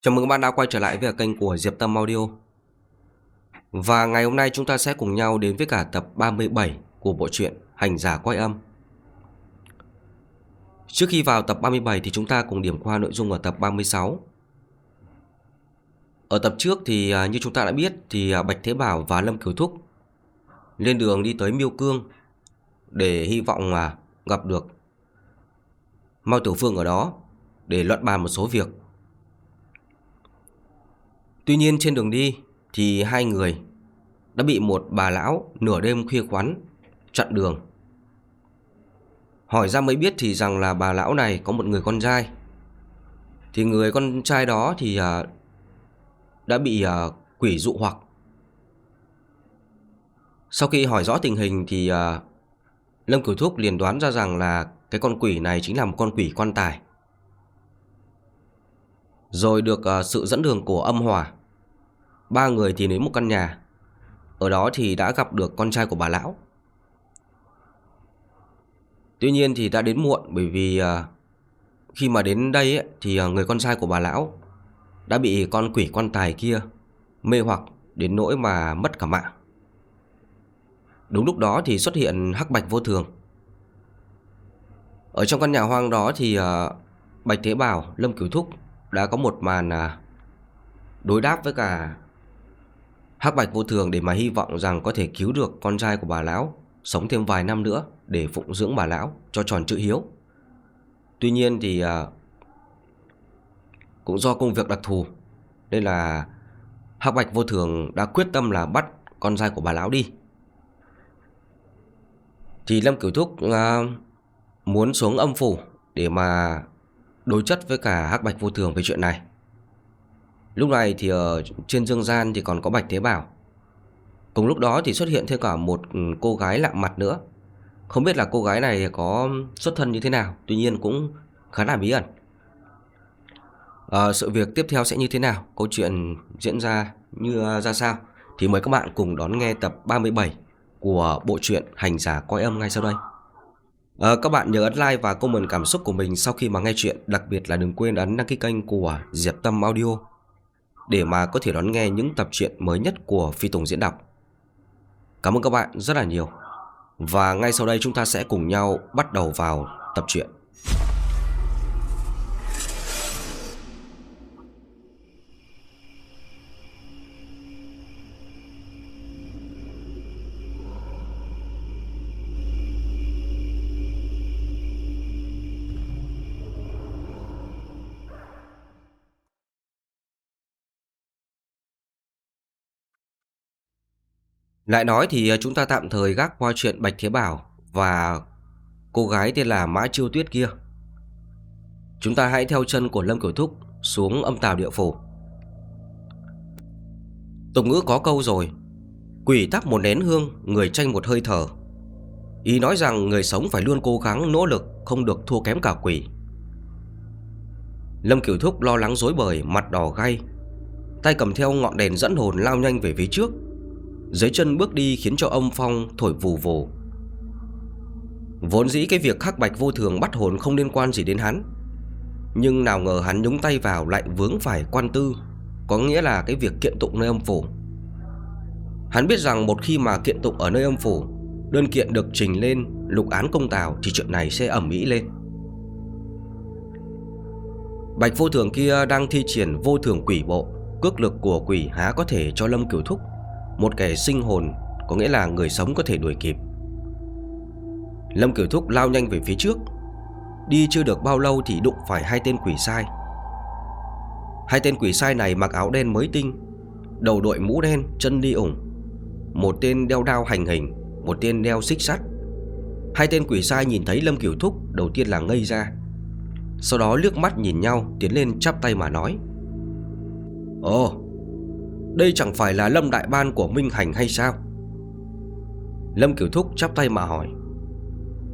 Chào mừng các bạn đã quay trở lại với kênh của Diệp Tâm Audio. Và ngày hôm nay chúng ta sẽ cùng nhau đến với cả tập 37 của bộ truyện Hành giả quay âm. Trước khi vào tập 37 thì chúng ta cùng điểm qua nội dung ở tập 36 Ở tập trước thì à, như chúng ta đã biết thì à, Bạch Thế Bảo và Lâm Kiều Thúc lên đường đi tới Miêu Cương để hy vọng là gặp được Mao Tiểu Phương ở đó để luận bàn một số việc. Tuy nhiên trên đường đi thì hai người đã bị một bà lão nửa đêm khuya khoắn chặn đường. Hỏi ra mới biết thì rằng là bà lão này có một người con trai. Thì người con trai đó thì à, đã bị à, quỷ dụ hoặc. Sau khi hỏi rõ tình hình thì à, Lâm Cửu Thúc liền đoán ra rằng là cái con quỷ này chính là một con quỷ quan tài. Rồi được sự dẫn đường của âm hòa Ba người thì đến một căn nhà Ở đó thì đã gặp được con trai của bà lão Tuy nhiên thì đã đến muộn bởi vì à, khi mà đến đây ấy, thì à, người con trai của bà lão đã bị con quỷ quan tài kia mê hoặc đến nỗi mà mất cả mạng. Đúng lúc đó thì xuất hiện hắc bạch vô thường. Ở trong căn nhà hoang đó thì à, Bạch Thế Bảo, Lâm Cửu Thúc đã có một màn à, đối đáp với cả Hắc Bạch vô thường để mà hy vọng rằng có thể cứu được con trai của bà lão Sống thêm vài năm nữa để phụng dưỡng bà lão cho tròn chữ hiếu. Tuy nhiên thì à, cũng do công việc đặc thù Nên là Hắc Bạch vô thường đã quyết tâm là bắt con trai của bà lão đi. Thì Lâm Cửu Thúc à, muốn xuống âm phủ để mà đối chất với cả Hắc Bạch vô thường về chuyện này. Lúc này thì ở trên dương gian thì còn có Bạch Thế Bảo. Cùng lúc đó thì xuất hiện thêm cả một ừ, cô gái lạ mặt nữa. Không biết là cô gái này có xuất thân như thế nào Tuy nhiên cũng khá là bí ẩn. À, Sự việc tiếp theo sẽ như thế nào? Câu chuyện diễn ra như ờ, ra sao? Thì mời các bạn cùng đón nghe tập 37 Của bộ truyện Hành giả coi âm ngay sau đây. À, Các bạn nhớ ấn like và comment cảm xúc của mình sau khi mà nghe chuyện. Đặc biệt là đừng quên ấn đăng ký kênh của Diệp Tâm Audio để mà có thể đón nghe những tập truyện mới nhất của Phi Tùng diễn đọc. Cảm ơn các bạn rất là nhiều. Và ngay sau đây chúng ta sẽ cùng nhau bắt đầu vào tập truyện. Lại nói thì ờ, chúng ta tạm thời gác qua chuyện Bạch Thế Bảo và cô gái tên là Mã Chiêu Tuyết kia. Chúng ta hãy theo chân của Lâm Kiểu Thúc xuống âm tào địa phủ. Tục ngữ có câu rồi, quỷ tắt một nén hương, người tranh một hơi thở. Ý nói rằng người sống phải luôn cố gắng nỗ lực, không được thua kém cả quỷ. Lâm Kiểu Thúc lo lắng dối bời, mặt đỏ gay, tay cầm theo ngọn đèn dẫn hồn lao nhanh về phía trước dưới chân bước đi khiến cho ông Phong thổi vù vù. Vốn dĩ cái việc khắc bạch vô thường bắt hồn không liên quan gì đến hắn. Nhưng nào ngờ hắn nhúng tay vào lại vướng phải quan tư, Có nghĩa là cái việc kiện tụng nơi âm phủ. Hắn biết rằng một khi mà kiện tụng ở nơi âm phủ, Đơn kiện được trình lên lục án công tào Thì chuyện này sẽ ẩm mỹ lên. Bạch vô thường kia đang thi triển vô thường quỷ bộ, Cước lực của quỷ há có thể cho Lâm Cửu Thúc một kẻ sinh hồn Có nghĩa là người sống có thể đuổi kịp. Lâm Kiểu Thúc lao nhanh về phía trước. Đi chưa được bao lâu thì đụng phải hai tên quỷ sai. Hai tên quỷ sai này mặc áo đen mới tinh Đầu đội mũ đen, chân đi ủng. Một tên đeo đao hành hình Một tên đeo xích sắt. Hai tên quỷ sai nhìn thấy Lâm Kiểu Thúc Đầu tiên là ngây ra. Sau đó lướt mắt nhìn nhau Tiến lên chắp tay mà nói Ồ đây chẳng phải là Lâm Đại Ban của Minh Hành hay sao? Lâm Kiểu Thúc chắp tay mà hỏi.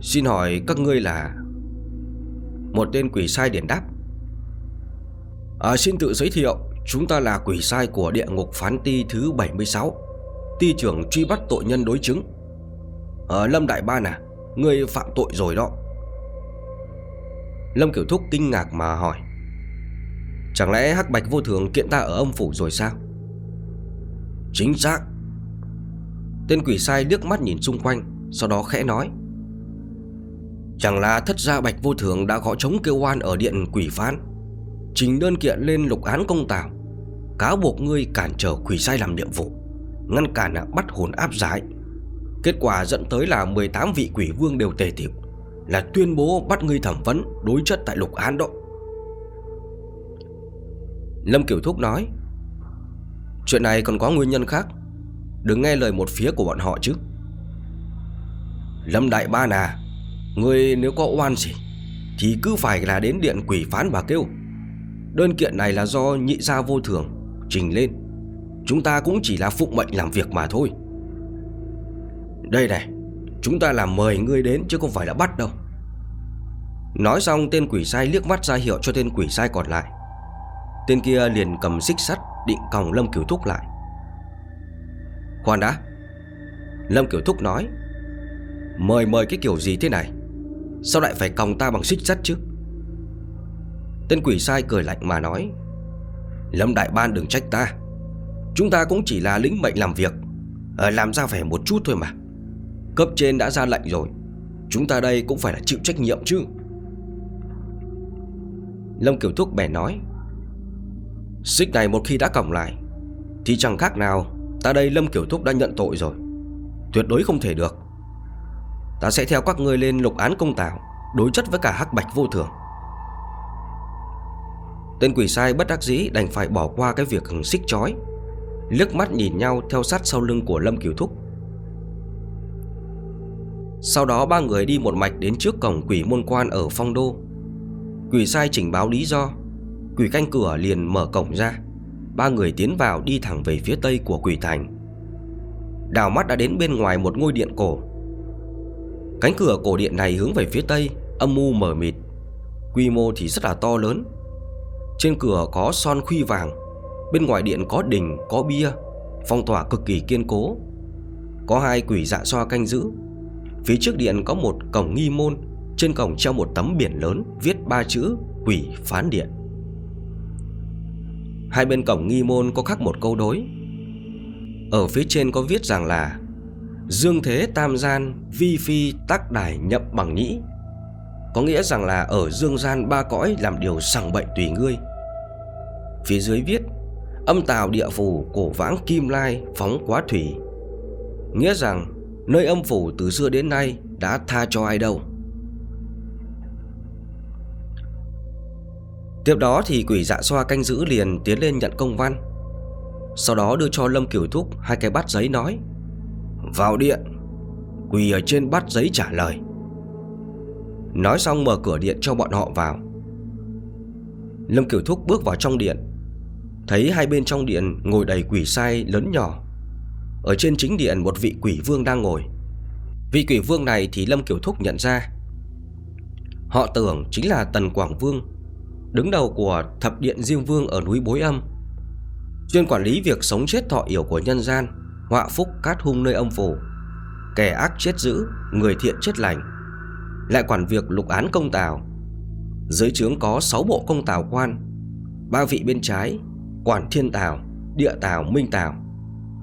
Xin hỏi các ngươi là Một tên quỷ sai điển đáp. À, Xin tự giới thiệu Chúng ta là quỷ sai của địa ngục phán ti thứ 76 Ti trưởng truy bắt tội nhân đối chứng. À, Lâm Đại Ban à Ngươi phạm tội rồi đó. Lâm Kiểu Thúc kinh ngạc mà hỏi. Chẳng lẽ Hắc Bạch vô thường kiện ta ở âm phủ rồi sao? Chính xác. Tên quỷ sai liếc mắt nhìn xung quanh, Sau đó khẽ nói. Chẳng là thất gia Bạch vô thường đã gõ chống kêu oan ở điện quỷ phán? Trình đơn kiện lên lục án công tào Cáo buộc ngươi cản trở quỷ sai làm nhiệm vụ, Ngăn cản bắt hồn áp giải. Kết quả dẫn tới là 18 vị quỷ vương đều tề tiệu, Là tuyên bố bắt ngươi thẩm vấn đối chất tại lục án đó. Lâm Kiểu Thúc nói Chuyện này còn có nguyên nhân khác. Đừng nghe lời một phía của bọn họ chứ. Lâm Đại Ba nà, Ngươi nếu có oan gì Thì cứ phải là đến điện quỷ phán bà kêu. Đơn kiện này là do nhị gia vô thường Trình lên. Chúng ta cũng chỉ là phụng mệnh làm việc mà thôi. Đây này Chúng ta là mời ngươi đến chứ không phải là bắt đâu. Nói xong tên quỷ sai liếc mắt ra hiệu cho tên quỷ sai còn lại. Tên kia liền cầm xích sắt Định còng Lâm Kiểu Thúc lại. Khoan đã. Lâm Kiểu Thúc nói, Mời mời cái kiểu gì thế này? Sao lại phải còng ta bằng xích sắt chứ? Tên quỷ sai cười lạnh mà nói, Lâm Đại Ban đừng trách ta. Chúng ta cũng chỉ là lĩnh mệnh làm việc ở Làm ra vẻ một chút thôi mà. Cấp trên đã ra lệnh rồi, Chúng ta đây cũng phải là chịu trách nhiệm chứ. Lâm Kiểu Thúc bè nói Xích này một khi đã còng lại, Thì chẳng khác nào Ta đây Lâm Kiểu Thúc đã nhận tội rồi. Tuyệt đối không thể được. Ta sẽ theo các ngươi lên lục án công tảo Đối chất với cả hắc bạch vô thường. Tên quỷ sai bất đắc dĩ đành phải bỏ qua cái việc xích chói, Liếc mắt nhìn nhau theo sát sau lưng của Lâm Kiều Thúc. Sau đó ba người đi một mạch đến trước cổng quỷ môn quan ở phong đô. Quỷ sai trình báo lý do Quỷ canh cửa liền mở cổng ra. Ba người tiến vào đi thẳng về phía tây của quỷ thành. Đào mắt đã đến bên ngoài một ngôi điện cổ. Cánh cửa cổ điện này hướng về phía tây Âm mưu mờ mịt. Quy mô thì rất là to lớn. Trên cửa có son khuy vàng Bên ngoài điện có đình, có bia Phong tỏa cực kỳ kiên cố. Có hai quỷ dạ xoa canh giữ. Phía trước điện có một cổng nghi môn Trên cổng treo một tấm biển lớn Viết ba chữ quỷ phán điện. Hai bên cổng nghi môn có khắc một câu đối. Ở phía trên có viết rằng là, Dương thế tam gian, Vi phi tác đài nhậm bằng nhĩ. Có nghĩa rằng là ở dương gian ba cõi Làm điều sằng bệnh tùy ngươi. Phía dưới viết, Âm tào địa phủ cổ vãng kim lai phóng quá thủy. Nghĩa rằng, nơi âm phủ từ xưa đến nay đã tha cho ai đâu. Tiếp đó thì quỷ dạ xoa canh giữ liền tiến lên nhận công văn. Sau đó đưa cho Lâm Kiều Thúc hai cái bát giấy nói, Vào điện. Quỳ ở trên bát giấy trả lời. Nói xong mở cửa điện cho bọn họ vào. Lâm Kiều Thúc bước vào trong điện, Thấy hai bên trong điện ngồi đầy quỷ sai lớn nhỏ. Ở trên chính điện một vị quỷ vương đang ngồi. Vị quỷ vương này thì Lâm Kiều Thúc nhận ra. Họ tưởng chính là Tần Quảng Vương. Đứng đầu của thập điện Diêm Vương ở núi Bối Âm. Chuyên quản lý việc sống chết thọ yểu của nhân gian, Họa phúc cát hung nơi âm phủ. Kẻ ác chết dữ, Người thiện chết lành. Lại quản việc lục án công tào. Dưới trướng có 6 bộ công tào quan. Ba vị bên trái Quản thiên tào, Địa tào, minh tào.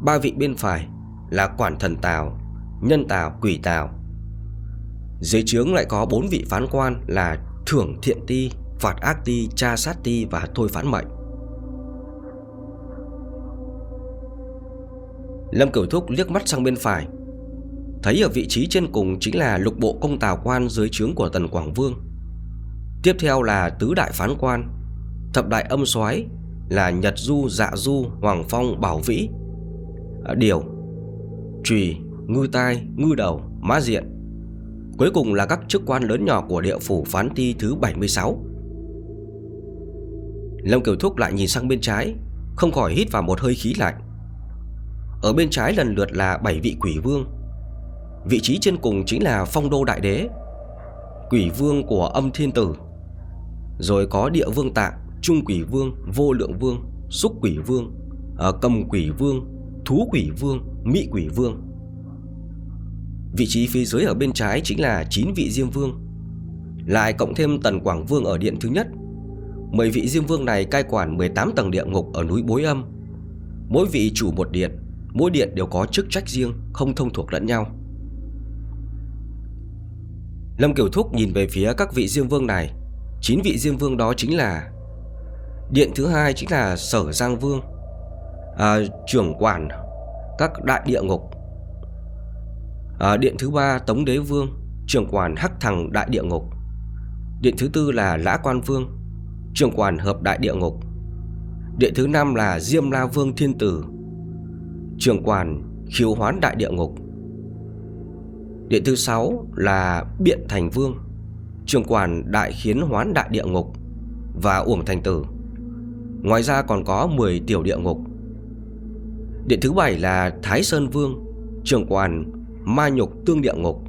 Ba vị bên phải là quản thần tào, Nhân tào, quỷ tào. Dưới trướng lại có bốn vị phán quan là Thưởng thiện ti Phạt ác ti, tra sát ti và thôi phán mệnh. Lâm Cửu Thúc liếc mắt sang bên phải. Thấy ở vị trí trên cùng chính là lục bộ công tào quan dưới trướng của Tần Quảng Vương. Tiếp theo là tứ đại phán quan Thập đại âm soái là Nhật Du, Dạ Du, Hoàng Phong, Bảo Vĩ à, Điều Trùy, Ngư Tai, Ngư Đầu, Mã Diện. Cuối cùng là các chức quan lớn nhỏ của địa phủ phán ti thứ 76 Lâm Kiều Thúc lại nhìn sang bên trái Không khỏi hít vào một hơi khí lạnh. Ở bên trái lần lượt là 7 vị quỷ vương. Vị trí trên cùng chính là phong đô đại đế Quỷ vương của âm thiên tử. Rồi có địa vương tạng Trung quỷ vương, vô lượng vương Xúc quỷ vương à, Cầm quỷ vương, thú quỷ vương Mỹ quỷ vương. Vị trí phía dưới ở bên trái chính là 9 vị diêm vương. Lại cộng thêm tần quảng vương ở điện thứ nhất Mười vị Diêm Vương này cai quản 18 tầng địa ngục ở núi Bối Âm. Mỗi vị chủ một điện Mỗi điện đều có chức trách riêng Không thông thuộc lẫn nhau. Lâm Kiều Thúc nhìn về phía các vị Diêm Vương này. Chín vị Diêm Vương đó chính là Điện thứ hai chính là Sở Giang Vương. À, Trưởng quản Các đại địa ngục. À, Điện thứ ba Tống Đế Vương Trưởng quản Hắc Thằng Đại Địa Ngục. Điện thứ tư là Lã Quan Vương. Trưởng quản Hợp Đại Địa Ngục. Địa thứ năm là Diêm La Vương Thiên Tử. Trưởng quản Khiếu Hoán Đại Địa Ngục. Địa thứ sáu là Biện Thành Vương. Trưởng quản Đại Khiến Hoán Đại Địa Ngục Và Uổng Thành Tử. Ngoài ra còn có 10 tiểu địa ngục. Địa thứ bảy là Thái Sơn Vương Trưởng quản Ma Nhục Tương Địa Ngục.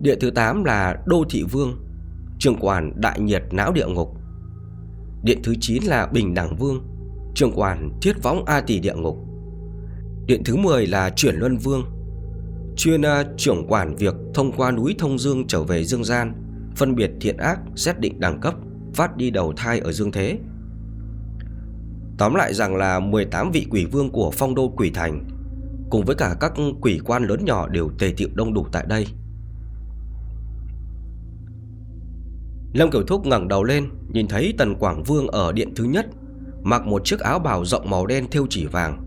Địa thứ 8 là Đô Thị Vương Trưởng quản Đại Nhiệt Não Địa Ngục. Điện thứ 9 là Bình Đẳng Vương Trưởng quản Thiết Võng A Tỷ Địa Ngục. Điện thứ 10 là Chuyển Luân Vương. Chuyên à, trưởng quản việc thông qua núi Thông Dương trở về Dương Gian Phân biệt thiện ác, xét định đẳng cấp Phát đi đầu thai ở Dương Thế. Tóm lại rằng là 18 vị quỷ vương của phong đô quỷ thành Cùng với cả các quỷ quan lớn nhỏ đều tề tiệu đông đủ tại đây. Lâm Kiểu Thúc ngẩng đầu lên, Nhìn thấy Tần Quảng Vương ở điện thứ nhất, Mặc một chiếc áo bào rộng màu đen thêu chỉ vàng,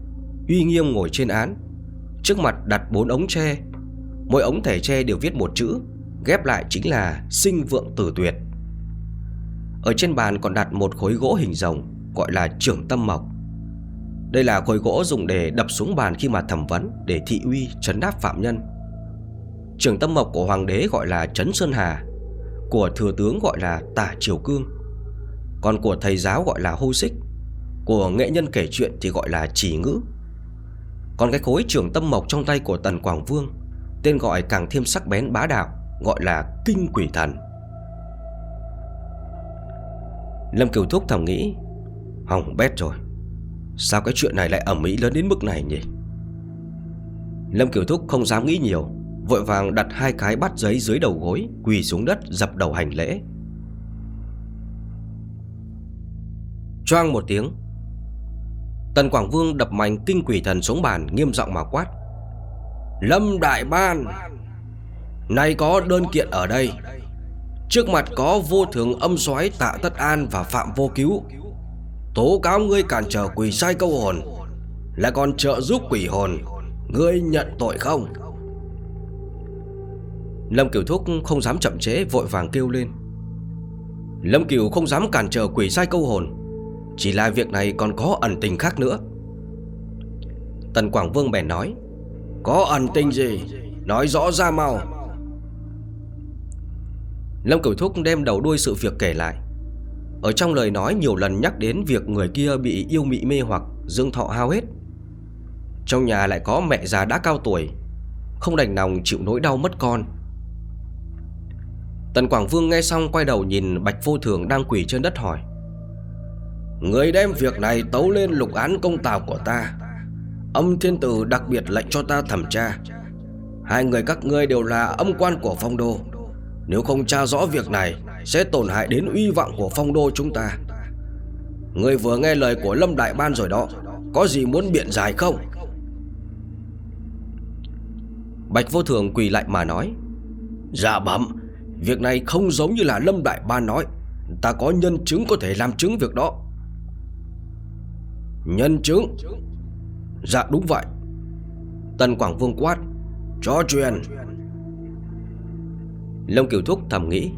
Uy nghiêm ngồi trên án. Trước mặt đặt bốn ống tre, Mỗi ống thẻ tre đều viết một chữ, Ghép lại chính là sinh vượng tử tuyệt. Ở trên bàn còn đặt một khối gỗ hình rồng, Gọi là trưởng tâm mộc. Đây là khối gỗ dùng để đập xuống bàn khi mà thẩm vấn, Để thị uy trấn đáp phạm nhân. Trưởng tâm mộc của hoàng đế gọi là Trấn Sơn Hà. Của thừa tướng gọi là Tả Triều Cương, Còn của thầy giáo gọi là Hô Xích, Của nghệ nhân kể chuyện thì gọi là Chỉ Ngữ. Còn cái khối trưởng tâm mộc trong tay của Tần Quảng Vương, Tên gọi càng thêm sắc bén bá đạo, Gọi là Kinh Quỷ Thần. Lâm Kiều Thúc thầm nghĩ, Hỏng bét rồi, Sao cái chuyện này lại ẩm ý lớn đến mức này nhỉ? Lâm Kiều Thúc không dám nghĩ nhiều Vội vàng đặt hai cái bát giấy dưới đầu gối, Quỳ xuống đất dập đầu hành lễ. Choang một tiếng, Tần Quảng Vương đập mạnh kinh quỷ thần xuống bàn, Nghiêm giọng mà quát, Lâm Đại Ban, Nay có đơn kiện ở đây. Trước mặt có vô thường âm soái tạ tất an và phạm vô cứu. Tố cáo ngươi cản trở quỷ sai câu hồn, Lại còn trợ giúp quỷ hồn. Ngươi nhận tội không? Lâm Kiều Thúc không dám chậm chế Vội vàng kêu lên. Lâm Kiều không dám cản trở quỷ sai câu hồn, Chỉ là việc này còn có ẩn tình khác nữa. Tần Quảng Vương bèn nói, Có ẩn tình gì? Nói rõ ra mau. Lâm Kiều Thúc đem đầu đuôi sự việc kể lại. Ở trong lời nói nhiều lần nhắc đến việc người kia bị yêu mị mê hoặc, Dương thọ hao hết. Trong nhà lại có mẹ già đã cao tuổi, Không đành lòng chịu nỗi đau mất con. Tần Quảng Vương nghe xong quay đầu nhìn Bạch Vô Thường đang quỳ trên đất hỏi. Người đem việc này tấu lên lục án công tào của ta. Âm thiên tử đặc biệt lệnh cho ta thẩm tra. Hai người các ngươi đều là âm quan của phong đô. Nếu không tra rõ việc này, sẽ tổn hại đến uy vọng của phong đô chúng ta. Người vừa nghe lời của Lâm Đại Ban rồi đó, Có gì muốn biện giải không? Bạch vô thường quỳ lại mà nói. Dạ bẩm Việc này không giống như là Lâm Đại ba nói. Ta có nhân chứng có thể làm chứng việc đó. Nhân chứng? Dạ đúng vậy. Tần Quảng Vương quát. Cho truyền. Lâm Kiều Thúc thầm nghĩ.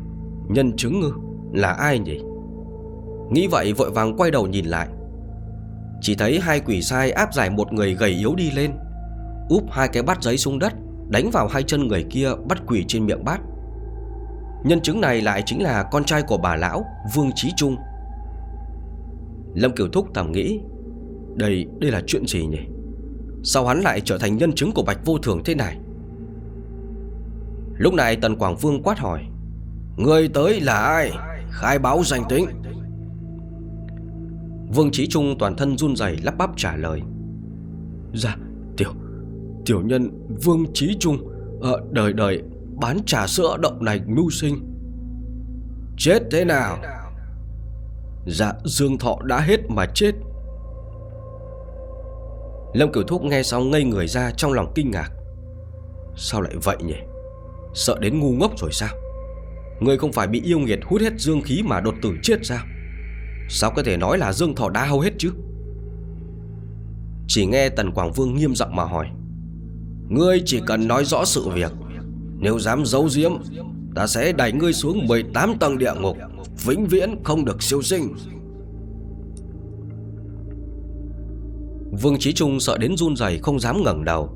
Nhân chứng ngư Là ai nhỉ? Nghĩ vậy vội vàng quay đầu nhìn lại. Chỉ thấy hai quỷ sai áp giải một người gầy yếu đi lên. Úp hai cái bát giấy xuống đất, Đánh vào hai chân người kia, bắt quỷ trên miệng bát. Nhân chứng này lại chính là con trai của bà lão Vương Trí Trung. Lâm Kiều Thúc thầm nghĩ Đây, đây là chuyện gì nhỉ? Sao hắn lại trở thành nhân chứng của Bạch Vô Thường thế này? Lúc này Tần Quảng Vương quát hỏi Người tới là ai? Khai báo danh tính. Vương Trí Trung toàn thân run rẩy lắp bắp trả lời Dạ Tiểu Tiểu nhân Vương Trí Trung Ờ đời đời bán trà sữa động nành mưu sinh. Chết thế nào? Dạ Dương Thọ đã hết mà chết. Lâm Kiểu Thúc nghe xong ngây người ra trong lòng kinh ngạc. Sao lại vậy nhỉ? Sợ đến ngu ngốc rồi sao? Người không phải bị yêu nghiệt hút hết dương khí mà đột tử chết sao? Sao có thể nói là Dương Thọ đã hầu hết chứ? Chỉ nghe Tần Quảng Vương nghiêm giọng mà hỏi. Ngươi chỉ cần nói rõ sự việc nếu dám giấu giếm, Ta sẽ đẩy ngươi xuống 18 tầng địa ngục, Vĩnh viễn không được siêu sinh. Vương Trí Trung sợ đến run rẩy không dám ngẩng đầu,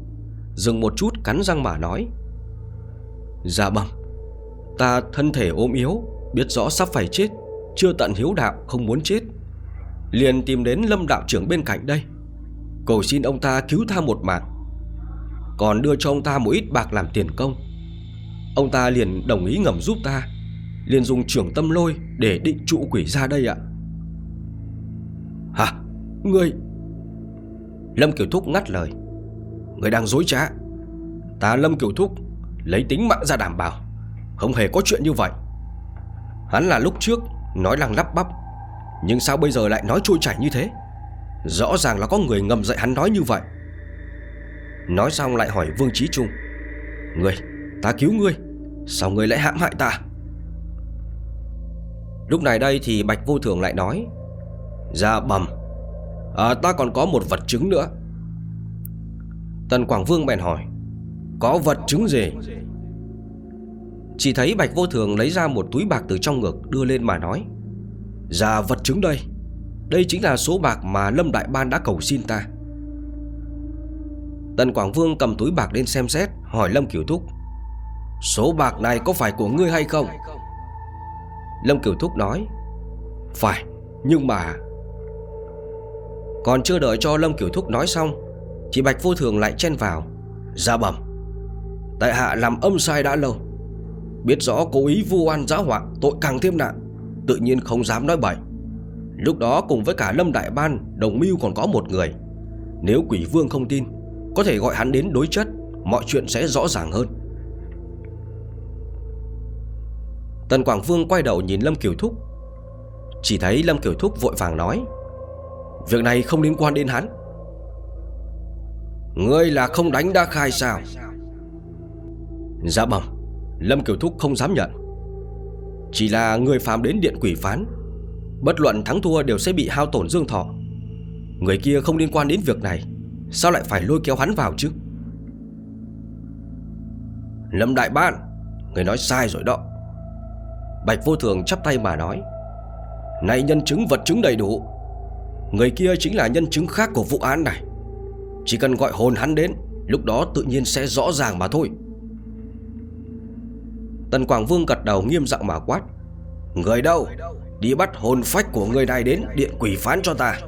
Dừng một chút cắn răng mà nói Dạ bẩm Ta thân thể ôm yếu, Biết rõ sắp phải chết, Chưa tận hiếu đạo, không muốn chết. Liền tìm đến lâm đạo trưởng bên cạnh đây. Cầu xin ông ta cứu tha một mạng. Còn đưa cho ông ta một ít bạc làm tiền công. Ông ta liền đồng ý ngầm giúp ta Liền dùng trưởng tâm lôi Để định trụ quỷ ra đây ạ. Hả? Ngươi? Lâm Kiều Thúc ngắt lời. Ngươi đang dối trá. Ta Lâm Kiều Thúc Lấy tính mạng ra đảm bảo. Không hề có chuyện như vậy. Hắn là lúc trước nói lăng lắp bắp Nhưng sao bây giờ lại nói trôi chảy như thế? Rõ ràng là có người ngầm dạy hắn nói như vậy. Nói xong lại hỏi Vương Trí Trung. Ngươi, ta cứu ngươi. Sao ngươi lại hãm hại ta? Lúc này đây thì Bạch Vô Thường lại nói Dạ bầm à, Ta còn có một vật chứng nữa. Tần Quảng Vương bèn hỏi Có vật chứng gì? Chỉ thấy Bạch Vô Thường lấy ra một túi bạc từ trong ngực Đưa lên mà nói Dạ vật chứng đây. Đây chính là số bạc mà Lâm Đại Ban đã cầu xin ta. Tần Quảng Vương cầm túi bạc lên xem xét Hỏi Lâm Kiểu Thúc Số bạc này có phải của ngươi hay không? Lâm kiều Thúc nói, Phải, Nhưng mà Còn chưa đợi cho Lâm kiều Thúc nói xong, Chị Bạch Vô Thường lại chen vào Ra bẩm. Tại hạ làm âm sai đã lâu, Biết rõ cố ý vu oan giáo họa, Tội càng thêm nặng, Tự nhiên không dám nói bậy. Lúc đó cùng với cả Lâm Đại Ban, Đồng mưu còn có một người. Nếu quỷ vương không tin, Có thể gọi hắn đến đối chất, Mọi chuyện sẽ rõ ràng hơn. Tần Quảng Vương quay đầu nhìn Lâm Kiều Thúc. Chỉ thấy Lâm Kiều Thúc vội vàng nói, Việc này không liên quan đến hắn. Ngươi là không đánh đã khai sao? Dạ bẩm, Lâm Kiều Thúc không dám nhận. Chỉ là người phàm đến điện quỷ phán, Bất luận thắng thua đều sẽ bị hao tổn dương thọ. Người kia không liên quan đến việc này, Sao lại phải lôi kéo hắn vào chứ? Lâm Đại Ban, Người nói sai rồi đó. Bạch Vô Thường chắp tay mà nói, Này nhân chứng vật chứng đầy đủ. Người kia chính là nhân chứng khác của vụ án này. Chỉ cần gọi hồn hắn đến, Lúc đó tự nhiên sẽ rõ ràng mà thôi. Tần Quảng Vương gật đầu nghiêm giọng mà quát, Người đâu? Đi bắt hồn phách của người này đến, Điện quỷ phán cho ta.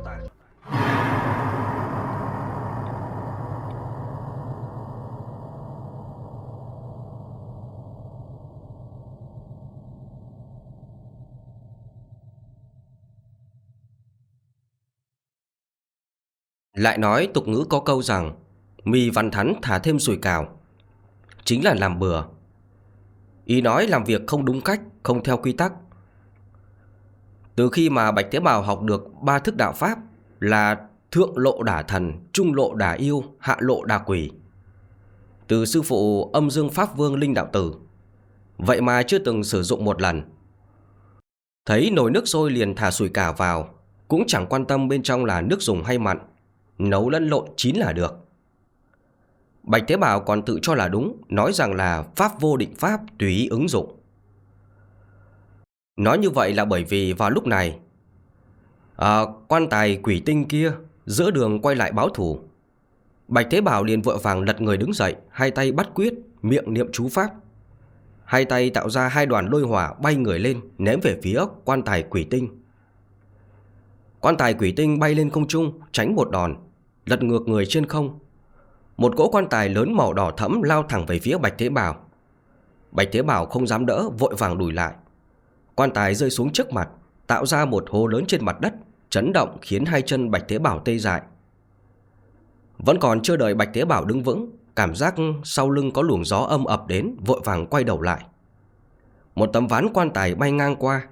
Lại nói tục ngữ có câu rằng Mì văn thắn thả thêm sủi cào Chính là làm bừa. Ý nói làm việc không đúng cách, Không theo quy tắc. Từ khi mà Bạch Tế Bào học được ba thức đạo Pháp Là thượng lộ đả thần, Trung lộ đả yêu, Hạ lộ đả quỷ. Từ sư phụ âm dương Pháp Vương Linh Đạo Tử. Vậy mà chưa từng sử dụng một lần. Thấy nồi nước sôi liền thả sủi cảo vào, Cũng chẳng quan tâm bên trong là nước dùng hay mặn. Nấu lẫn lộn chín là được. Bạch Thế Bảo còn tự cho là đúng Nói rằng là Pháp vô định Pháp tùy ý ứng dụng. Nói như vậy là bởi vì vào lúc này à, Quan tài quỷ tinh kia Giữa đường quay lại báo thủ Bạch Thế Bảo liền vội vàng lật người đứng dậy Hai tay bắt quyết Miệng niệm chú Pháp. Hai tay tạo ra hai đoàn lôi hỏa bay người lên Ném về phía quan tài quỷ tinh. Quan tài quỷ tinh bay lên không trung Tránh một đòn. Lật ngược người trên không. Một cỗ quan tài lớn màu đỏ thẫm lao thẳng về phía Bạch Thế Bảo. Bạch Thế Bảo không dám đỡ, Vội vàng đùi lại. Quan tài rơi xuống trước mặt, Tạo ra một hố lớn trên mặt đất, Chấn động khiến hai chân Bạch Thế Bảo tê dại. Vẫn còn chưa đợi Bạch Thế Bảo đứng vững, Cảm giác sau lưng có luồng gió âm ập đến, Vội vàng quay đầu lại. Một tấm ván quan tài bay ngang qua.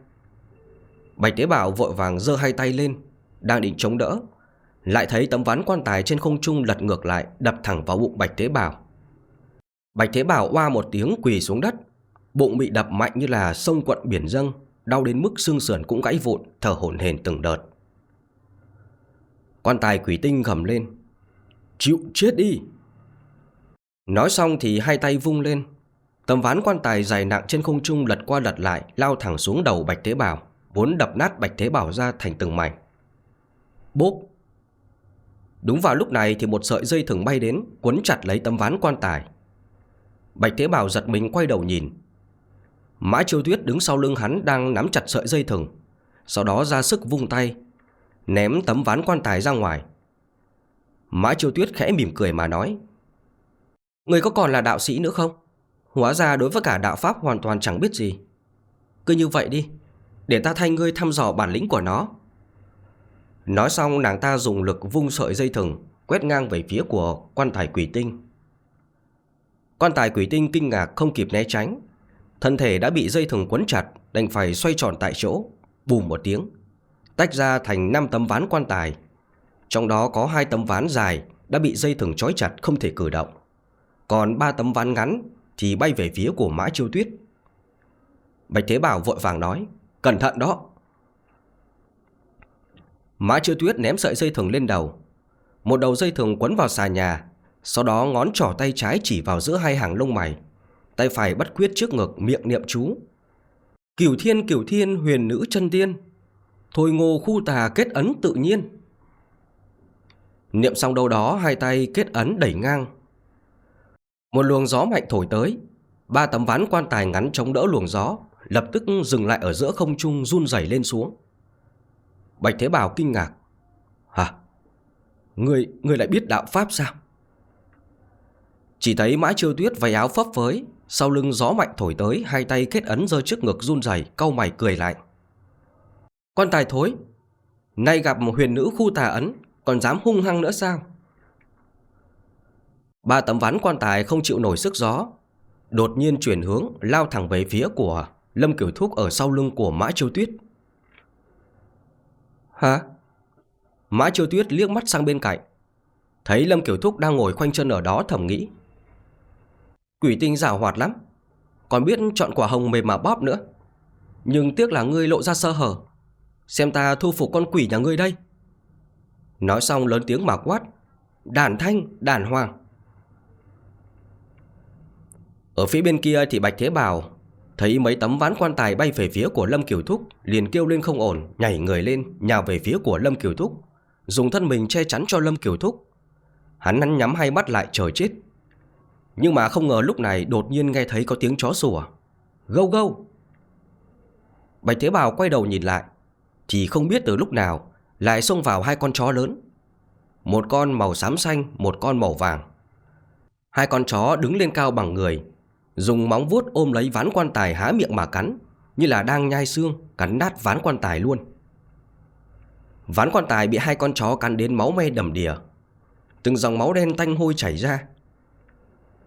Bạch Tế Bảo vội vàng giơ hai tay lên, Đang định chống đỡ lại thấy tấm ván quan tài trên không trung lật ngược lại, Đập thẳng vào bụng Bạch Tế Bảo. Bạch Thế Bảo oa một tiếng quỳ xuống đất. Bụng bị đập mạnh như là sông quận biển dâng, Đau đến mức xương sườn cũng gãy vụn, Thở hổn hển từng đợt. Quan tài quỷ tinh gầm lên. Chịu, chết đi! Nói xong thì hai tay vung lên. Tấm ván quan tài dài nặng trên không trung lật qua lật lại, Lao thẳng xuống đầu Bạch Thế Bảo muốn đập nát Bạch Thế Bảo ra thành từng mảnh. Bốp! Đúng vào lúc này thì một sợi dây thừng bay đến, Quấn chặt lấy tấm ván quan tài. Bạch Thế Bảo giật mình quay đầu nhìn. Mã Chiêu Tuyết đứng sau lưng hắn đang nắm chặt sợi dây thừng Sau đó ra sức vung tay, Ném tấm ván quan tài ra ngoài. Mã Chiêu Tuyết khẽ mỉm cười mà nói, Người có còn là đạo sĩ nữa không? Hóa ra đối với cả đạo Pháp hoàn toàn chẳng biết gì. Cứ như vậy đi, Để ta thay ngươi thăm dò bản lĩnh của nó. Nói xong, nàng ta dùng lực vung sợi dây thừng, Quét ngang về phía của quan tài quỷ tinh. Quan tài quỷ tinh kinh ngạc không kịp né tránh. Thân thể đã bị dây thừng quấn chặt, Đành phải xoay tròn tại chỗ, Bùm một tiếng, Tách ra thành 5 tấm ván quan tài. Trong đó có hai tấm ván dài Đã bị dây thừng trói chặt không thể cử động. Còn ba tấm ván ngắn Thì bay về phía của mã chiêu tuyết. Bạch Thế Bảo vội vàng nói, Cẩn thận đó Mã chưa tuyết ném sợi dây thừng lên đầu. Một đầu dây thừng quấn vào xà nhà, sau đó ngón trỏ tay trái chỉ vào giữa hai hàng lông mày, Tay phải bắt quyết trước ngực miệng niệm chú. Cửu thiên cửu thiên, huyền nữ chân tiên. Thôi ngô khu tà kết ấn tự nhiên. Niệm xong đâu đó, hai tay kết ấn đẩy ngang. Một luồng gió mạnh thổi tới, Ba tấm ván quan tài ngắn chống đỡ luồng gió, Lập tức dừng lại ở giữa không trung run rẩy lên xuống. Bạch Thế Bảo kinh ngạc Hả? Người, người lại biết đạo Pháp sao? Chỉ thấy mã chiêu tuyết váy áo phấp phới Sau lưng gió mạnh thổi tới Hai tay kết ấn rơi trước ngực run rẩy Cau mày cười lại Quan tài thối Nay gặp một huyền nữ khu tà ấn Còn dám hung hăng nữa sao Ba tấm ván quan tài không chịu nổi sức gió Đột nhiên chuyển hướng Lao thẳng về phía của Lâm Kiểu Thúc ở sau lưng của Mã Chiêu Tuyết Hả? Mã Chiêu Tuyết liếc mắt sang bên cạnh. Thấy Lâm Kiểu Thúc đang ngồi khoanh chân ở đó thầm nghĩ. Quỷ tinh giả hoạt lắm. Còn biết chọn quả hồng mềm mà bóp nữa. Nhưng tiếc là ngươi lộ ra sơ hở. Xem ta thu phục con quỷ nhà ngươi đây. Nói xong lớn tiếng mà quát. Đàn thanh, đàn hoàng. Ở phía bên kia thì Bạch Thế Bảo Thấy mấy tấm ván quan tài bay về phía của Lâm Kiều Thúc, Liền kêu lên không ổn, Nhảy người lên, nhào về phía của Lâm Kiều Thúc. Dùng thân mình che chắn cho Lâm Kiều Thúc. Hắn hắn nhắm hai mắt lại trời chết. Nhưng mà không ngờ lúc này đột nhiên nghe thấy có tiếng chó sủa. Gâu gâu. Bạch Thế Bào quay đầu nhìn lại. Thì không biết từ lúc nào, Lại xông vào hai con chó lớn. Một con màu xám xanh, Một con màu vàng. Hai con chó đứng lên cao bằng người Dùng móng vuốt ôm lấy ván quan tài há miệng mà cắn, Như là đang nhai xương, Cắn nát ván quan tài luôn. Ván quan tài bị hai con chó cắn đến máu me đầm đìa. Từng dòng máu đen tanh hôi chảy ra.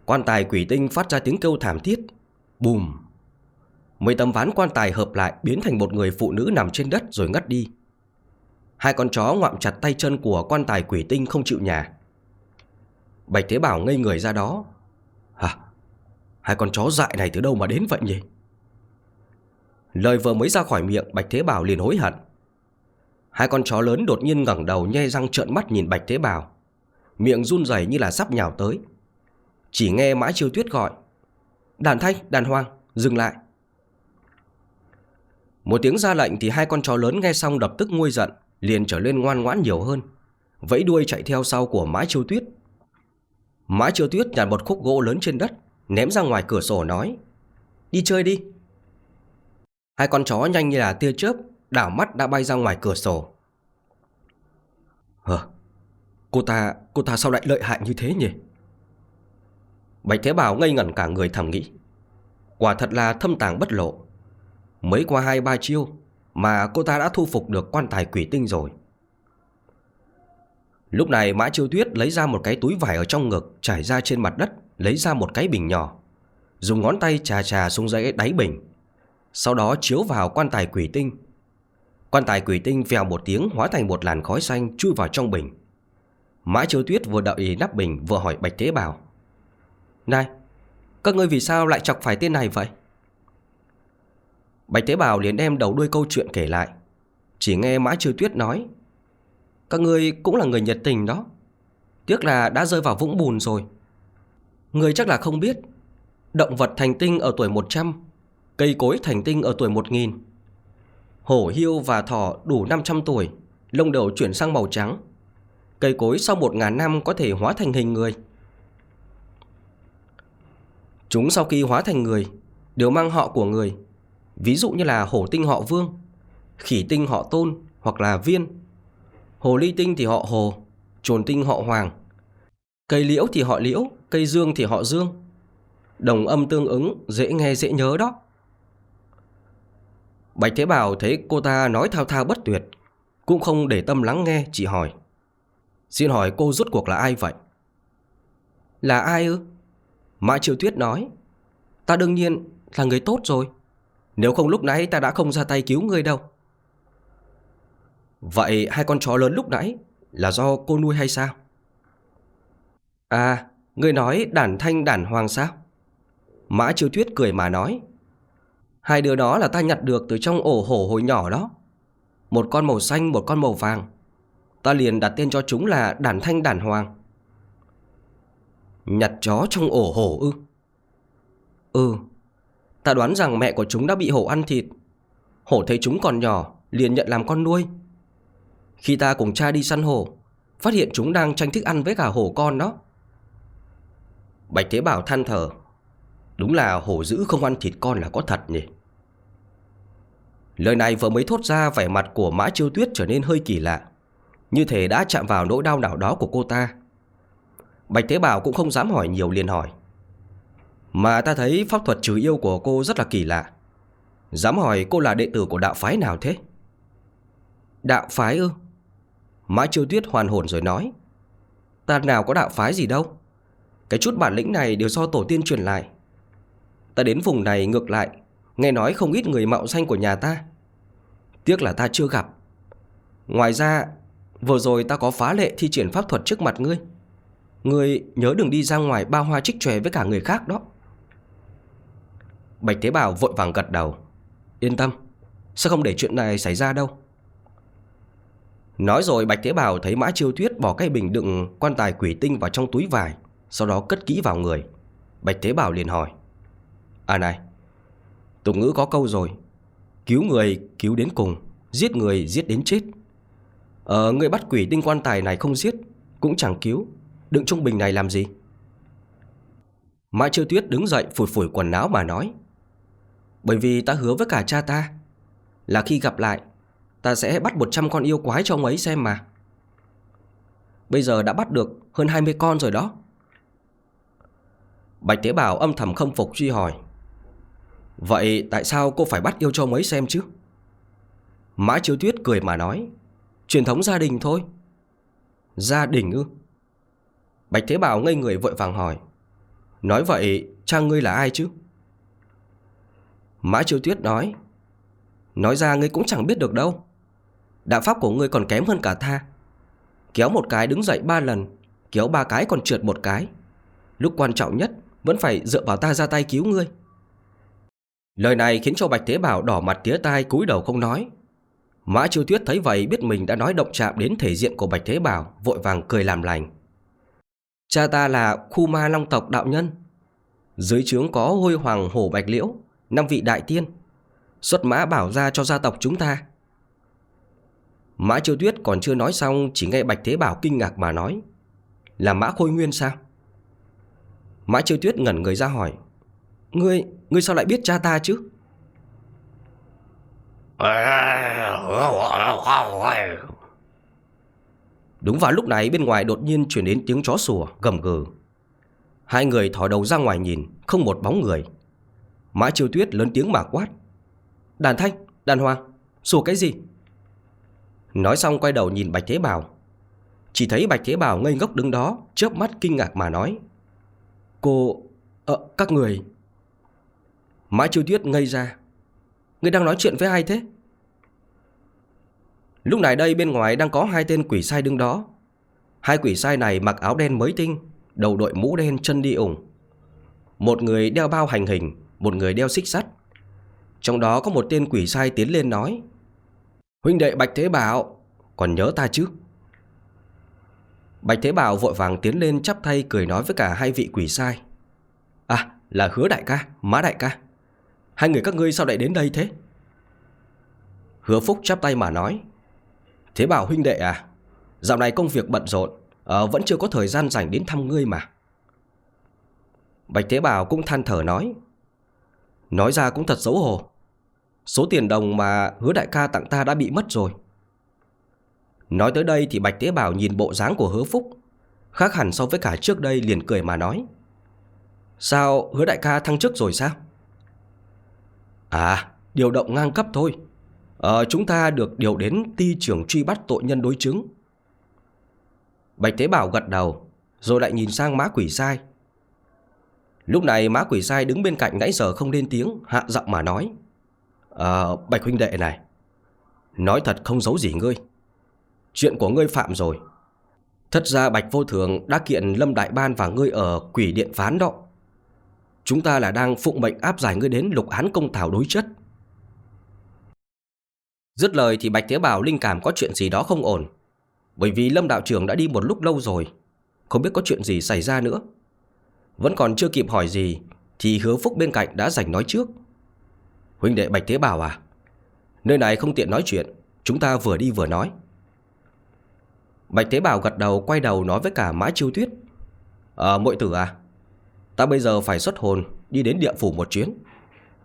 Quan tài quỷ tinh phát ra tiếng kêu thảm thiết. Bùm! Mấy tấm ván quan tài hợp lại biến thành một người phụ nữ nằm trên đất rồi ngất đi. Hai con chó ngoạm chặt tay chân của quan tài quỷ tinh không chịu nhà Bạch Thế Bảo ngây người ra đó Hai con chó dại này từ đâu mà đến vậy nhỉ? Lời vừa mới ra khỏi miệng Bạch Thế Bảo liền hối hận. Hai con chó lớn đột nhiên ngẩng đầu nhe răng trợn mắt nhìn Bạch Thế Bảo. Miệng run rẩy như là sắp nhào tới. Chỉ nghe Mã Chiêu Tuyết gọi Đàn thanh, đàn hoang, dừng lại. Một tiếng ra lệnh thì hai con chó lớn nghe xong đập tức nguôi giận Liền trở lên ngoan ngoãn nhiều hơn. Vẫy đuôi chạy theo sau của Mã Chiêu Tuyết. Mã Chiêu Tuyết nhặt một khúc gỗ lớn trên đất Ném ra ngoài cửa sổ nói Đi chơi đi. Hai con chó nhanh như là tia chớp Đảo mắt đã bay ra ngoài cửa sổ. Hờ Cô ta, cô ta sao lại lợi hại như thế nhỉ? Bạch Thế Bảo ngây ngẩn cả người thầm nghĩ. Quả thật là thâm tàng bất lộ. Mới qua hai ba chiêu Mà cô ta đã thu phục được quan tài quỷ tinh rồi. Lúc này Mã Chiêu Tuyết lấy ra một cái túi vải ở trong ngực Trải ra trên mặt đất. Lấy ra một cái bình nhỏ Dùng ngón tay trà trà xuống dãy đáy bình Sau đó chiếu vào quan tài quỷ tinh Quan tài quỷ tinh vèo một tiếng hóa thành một làn khói xanh chui vào trong bình. Mã Chiếu Tuyết vừa đợi nắp bình vừa hỏi Bạch Thế Bảo. Này, các ngươi vì sao lại chọc phải tên này vậy? Bạch Thế Bảo liền đem đầu đuôi câu chuyện kể lại. Chỉ nghe Mã Chiếu Tuyết nói. Các ngươi cũng là người nhiệt tình đó. Tiếc là đã rơi vào vũng bùn rồi. Người chắc là không biết. Động vật thành tinh ở tuổi 100, cây cối thành tinh ở tuổi 1000. Hổ hiêu và thỏ đủ 500 tuổi, lông đầu chuyển sang màu trắng. Cây cối sau 1.000 năm có thể hóa thành hình người. Chúng sau khi hóa thành người đều mang họ của người. Ví dụ như là hổ tinh họ vương, khỉ tinh họ tôn hoặc là viên. Hồ ly tinh thì họ hồ, trồn tinh họ hoàng. Cây liễu thì họ liễu, cây dương thì họ dương. Đồng âm tương ứng, dễ nghe dễ nhớ đó. Bạch Thế Bảo thấy cô ta nói thao thao bất tuyệt, cũng không để tâm lắng nghe, chỉ hỏi. Xin hỏi cô rốt cuộc là ai vậy? Là ai ư? Mã Triều Tuyết nói. Ta đương nhiên là người tốt rồi. Nếu không lúc nãy ta đã không ra tay cứu người đâu. Vậy hai con chó lớn lúc nãy là do cô nuôi hay sao? À, người nói đản thanh đản hoàng sao? Mã chiêu Tuyết cười mà nói. Hai đứa đó là ta nhặt được từ trong ổ hổ hồi nhỏ đó. Một con màu xanh, một con màu vàng. Ta liền đặt tên cho chúng là đản thanh đản hoàng. Nhặt chó trong ổ hổ ư? Ừ, ta đoán rằng mẹ của chúng đã bị hổ ăn thịt. Hổ thấy chúng còn nhỏ, liền nhận làm con nuôi. Khi ta cùng cha đi săn hổ, phát hiện chúng đang tranh thức ăn với cả hổ con đó. Bạch Thế Bảo than thở. Đúng là hổ dữ không ăn thịt con là có thật nhỉ. Lời này vừa mới thốt ra, vẻ mặt của Mã Chiêu Tuyết trở nên hơi kỳ lạ. Như thể đã chạm vào nỗi đau nào đó của cô ta. Bạch Thế Bảo cũng không dám hỏi nhiều liền hỏi. Mà ta thấy pháp thuật trừ yêu của cô rất là kỳ lạ. Dám hỏi cô là đệ tử của đạo phái nào thế? Đạo phái ư? Mã Chiêu Tuyết hoàn hồn rồi nói. Ta nào có đạo phái gì đâu. Cái chút bản lĩnh này đều do tổ tiên truyền lại. Ta đến vùng này ngược lại, nghe nói không ít người mạo danh của nhà ta. Tiếc là ta chưa gặp. Ngoài ra, vừa rồi ta có phá lệ thi triển pháp thuật trước mặt ngươi. Ngươi nhớ đừng đi ra ngoài ba hoa trích tròe với cả người khác đó. Bạch Thế Bảo vội vàng gật đầu. Yên tâm, sẽ không để chuyện này xảy ra đâu. Nói rồi Bạch Thế Bảo thấy Mã Chiêu Tuyết bỏ cái bình đựng quan tài quỷ tinh vào trong túi vải, sau đó cất kỹ vào người. Bạch Thế Bảo liền hỏi. À này, tục ngữ có câu rồi, cứu người cứu đến cùng, giết người giết đến chết. Ờ, người bắt quỷ đinh quan tài này không giết, cũng chẳng cứu, đựng trong bình này làm gì? Mai Chiêu Tuyết đứng dậy phủi phủi quần áo mà nói. Bởi vì ta hứa với cả cha ta Là khi gặp lại Ta sẽ bắt 100 con yêu quái cho ông ấy xem mà Bây giờ đã bắt được hơn 20 con rồi đó Bạch Tế Bảo âm thầm không phục truy hỏi. Vậy tại sao cô phải bắt yêu cho ông ấy xem chứ? Mã Chiếu Tuyết cười mà nói. Truyền thống gia đình thôi. Gia đình ư? Bạch Thế Bảo ngây người vội vàng hỏi. Nói vậy, cha ngươi là ai chứ? Mã Chiêu Tuyết nói. Nói ra ngươi cũng chẳng biết được đâu. Đạo pháp của ngươi còn kém hơn cả tha. Kéo một cái đứng dậy ba lần, Kéo ba cái còn trượt một cái. Lúc quan trọng nhất vẫn phải dựa vào ta ra tay cứu ngươi. Lời này khiến cho Bạch Thế Bảo đỏ mặt tía tai, cúi đầu không nói. Mã Chiêu Tuyết thấy vậy biết mình đã nói động chạm đến thể diện của Bạch Thế Bảo, Vội vàng cười làm lành. Cha ta là khu ma long tộc đạo nhân. Dưới trướng có hôi hoàng hổ bạch liễu, năm vị đại tiên. Xuất mã bảo ra cho gia tộc chúng ta. Mã chiêu tuyết còn chưa nói xong, chỉ nghe bạch thế bảo kinh ngạc mà nói, là mã khôi nguyên sao? Mã chiêu tuyết ngẩn người ra hỏi ngươi ngươi sao lại biết cha ta chứ? Đúng vào lúc này bên ngoài đột nhiên chuyển đến tiếng chó sủa gầm gừ. Hai người thỏ đầu ra ngoài nhìn Không một bóng người. Mã Chiêu Tuyết lớn tiếng mà quát Đàn thanh, đàn hoàng, sủa cái gì? Nói xong quay đầu nhìn Bạch Thế Bảo. Chỉ thấy Bạch Thế Bảo ngây ngốc đứng đó chớp mắt kinh ngạc mà nói Cô... Ờ, các người. Mã Chiêu Tuyết ngây ra. Người đang nói chuyện với ai thế? Lúc này đây bên ngoài đang có hai tên quỷ sai đứng đó. Hai quỷ sai này mặc áo đen mới tinh Đầu đội mũ đen chân đi ủng. Một người đeo bao hành hình Một người đeo xích sắt. Trong đó có một tên quỷ sai tiến lên nói Huynh đệ Bạch Thế Bảo Còn nhớ ta chứ? Bạch Thế Bảo vội vàng tiến lên chắp tay cười nói với cả hai vị quỷ sai. À là hứa đại ca, má đại ca. Hai người các ngươi sao lại đến đây thế? Hứa Phúc chắp tay mà nói. Thế Bảo huynh đệ à Dạo này công việc bận rộn à, Vẫn chưa có thời gian dành đến thăm ngươi mà. Bạch Thế Bảo cũng than thở nói. Nói ra cũng thật xấu hổ. Số tiền đồng mà hứa đại ca tặng ta đã bị mất rồi. Nói tới đây thì Bạch Tế Bảo nhìn bộ dáng của hứa Phúc Khác hẳn so với cả trước đây liền cười mà nói. Sao hứa đại ca thăng chức rồi sao? À điều động ngang cấp thôi. Ờ, Chúng ta được điều đến ti trưởng truy bắt tội nhân đối chứng. Bạch Tế Bảo gật đầu Rồi lại nhìn sang má quỷ sai. Lúc này má quỷ sai đứng bên cạnh nãy giờ không lên tiếng Hạ giọng mà nói. À, Bạch huynh đệ này Nói thật không giấu gì ngươi. Chuyện của ngươi phạm rồi. Thật ra Bạch Vô Thường đã kiện Lâm Đại Ban và ngươi ở quỷ điện phán đó. Chúng ta là đang phụng mệnh áp giải ngươi đến lục án công thảo đối chất. Dứt lời thì Bạch Thế Bảo linh cảm có chuyện gì đó không ổn. Bởi vì Lâm Đạo trưởng đã đi một lúc lâu rồi, Không biết có chuyện gì xảy ra nữa. Vẫn còn chưa kịp hỏi gì, Thì hứa phúc bên cạnh đã giành nói trước. Huynh đệ Bạch Thế Bảo à Nơi này không tiện nói chuyện, Chúng ta vừa đi vừa nói. Bạch Thế Bảo gật đầu, quay đầu nói với cả Mã Chiêu Tuyết. Ờ mội tử à Ta bây giờ phải xuất hồn, Đi đến địa phủ một chuyến.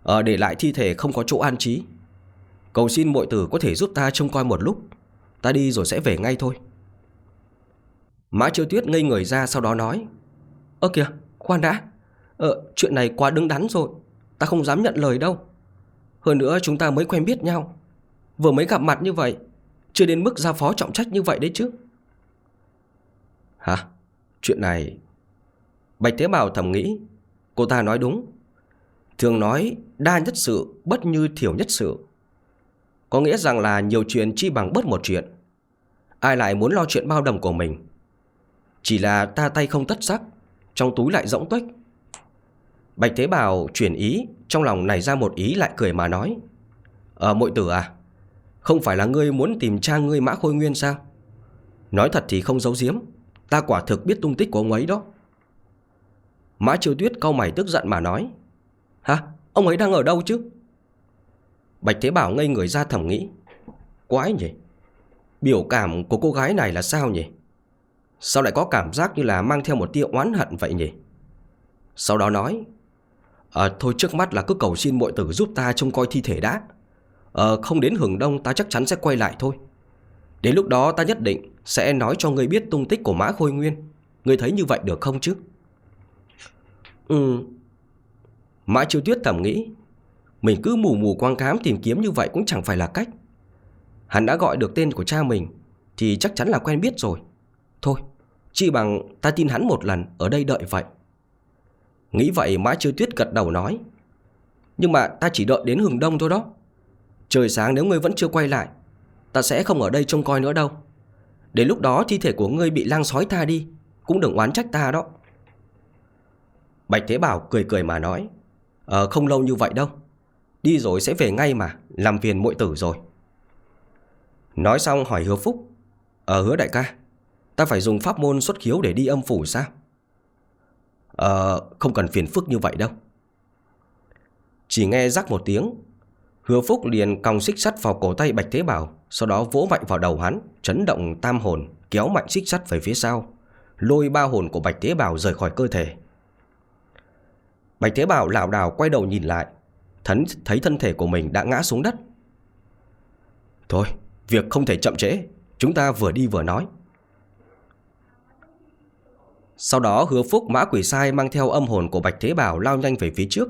Ờ để lại thi thể không có chỗ an trí. Cầu xin mội tử có thể giúp ta trông coi một lúc. Ta đi rồi sẽ về ngay thôi. Mã Chiêu Tuyết ngây người ra sau đó nói, Ơ kìa, khoan đã. Ờ chuyện này quá đứng đắn rồi, Ta không dám nhận lời đâu. Hơn nữa chúng ta mới quen biết nhau. Vừa mới gặp mặt như vậy, Chưa đến mức giao phó trọng trách như vậy đấy chứ. Hả? Chuyện này... Bạch Thế Bảo thầm nghĩ, cô ta nói đúng. Thường nói đa nhất sự, bất như thiểu nhất sự. Có nghĩa rằng là nhiều chuyện chi bằng bớt một chuyện. Ai lại muốn lo chuyện bao đồng của mình. Chỉ là ta tay không tất sắc, trong túi lại rỗng tuếch. Bạch Thế Bảo chuyển ý, trong lòng nảy ra một ý lại cười mà nói. Ờ mội tử à, không phải là ngươi muốn tìm cha ngươi mã khôi nguyên sao? Nói thật thì không giấu giếm Ta quả thực biết tung tích của ông ấy đó Mã Triều Tuyết cau mày tức giận mà nói Hả? Ông ấy đang ở đâu chứ? Bạch Thế Bảo ngây người ra thầm nghĩ Quái nhỉ? Biểu cảm của cô gái này là sao nhỉ? Sao lại có cảm giác như là mang theo một tia oán hận vậy nhỉ? Sau đó nói à, Thôi trước mắt là cứ cầu xin mọi tử giúp ta trông coi thi thể đã à, Không đến hưởng đông ta chắc chắn sẽ quay lại thôi Đến lúc đó ta nhất định sẽ nói cho ngươi biết tung tích của Mã Khôi Nguyên. Ngươi thấy như vậy được không chứ? Ừ. Mã Chiêu Tuyết thầm nghĩ. Mình cứ mù mù quang cám tìm kiếm như vậy cũng chẳng phải là cách. Hắn đã gọi được tên của cha mình Thì chắc chắn là quen biết rồi. Thôi, Chỉ bằng ta tin hắn một lần Ở đây đợi vậy. Nghĩ vậy Mã Chiêu Tuyết gật đầu nói. Nhưng mà ta chỉ đợi đến hừng đông thôi đó. Trời sáng nếu ngươi vẫn chưa quay lại Ta sẽ không ở đây trông coi nữa đâu. Đến lúc đó thi thể của ngươi bị lang sói tha đi, Cũng đừng oán trách ta đó. Bạch Thế Bảo cười cười mà nói Ờ không lâu như vậy đâu. Đi rồi sẽ về ngay mà, Làm phiền muội tử rồi. Nói xong hỏi hứa phúc Ờ hứa đại ca, Ta phải dùng pháp môn xuất khiếu để đi âm phủ sao? Ờ không cần phiền phức như vậy đâu. Chỉ nghe rắc một tiếng Hứa Phúc liền còng xích sắt vào cổ tay Bạch Thế Bảo, Sau đó vỗ mạnh vào đầu hắn, Chấn động tam hồn, Kéo mạnh xích sắt về phía sau. Lôi ba hồn của Bạch Thế Bảo rời khỏi cơ thể. Bạch Thế Bảo lảo đảo quay đầu nhìn lại, Thấn, thấy thân thể của mình đã ngã xuống đất. Thôi, Việc không thể chậm trễ, Chúng ta vừa đi vừa nói. Sau đó hứa phúc mã quỷ sai mang theo âm hồn của Bạch Thế Bảo lao nhanh về phía trước.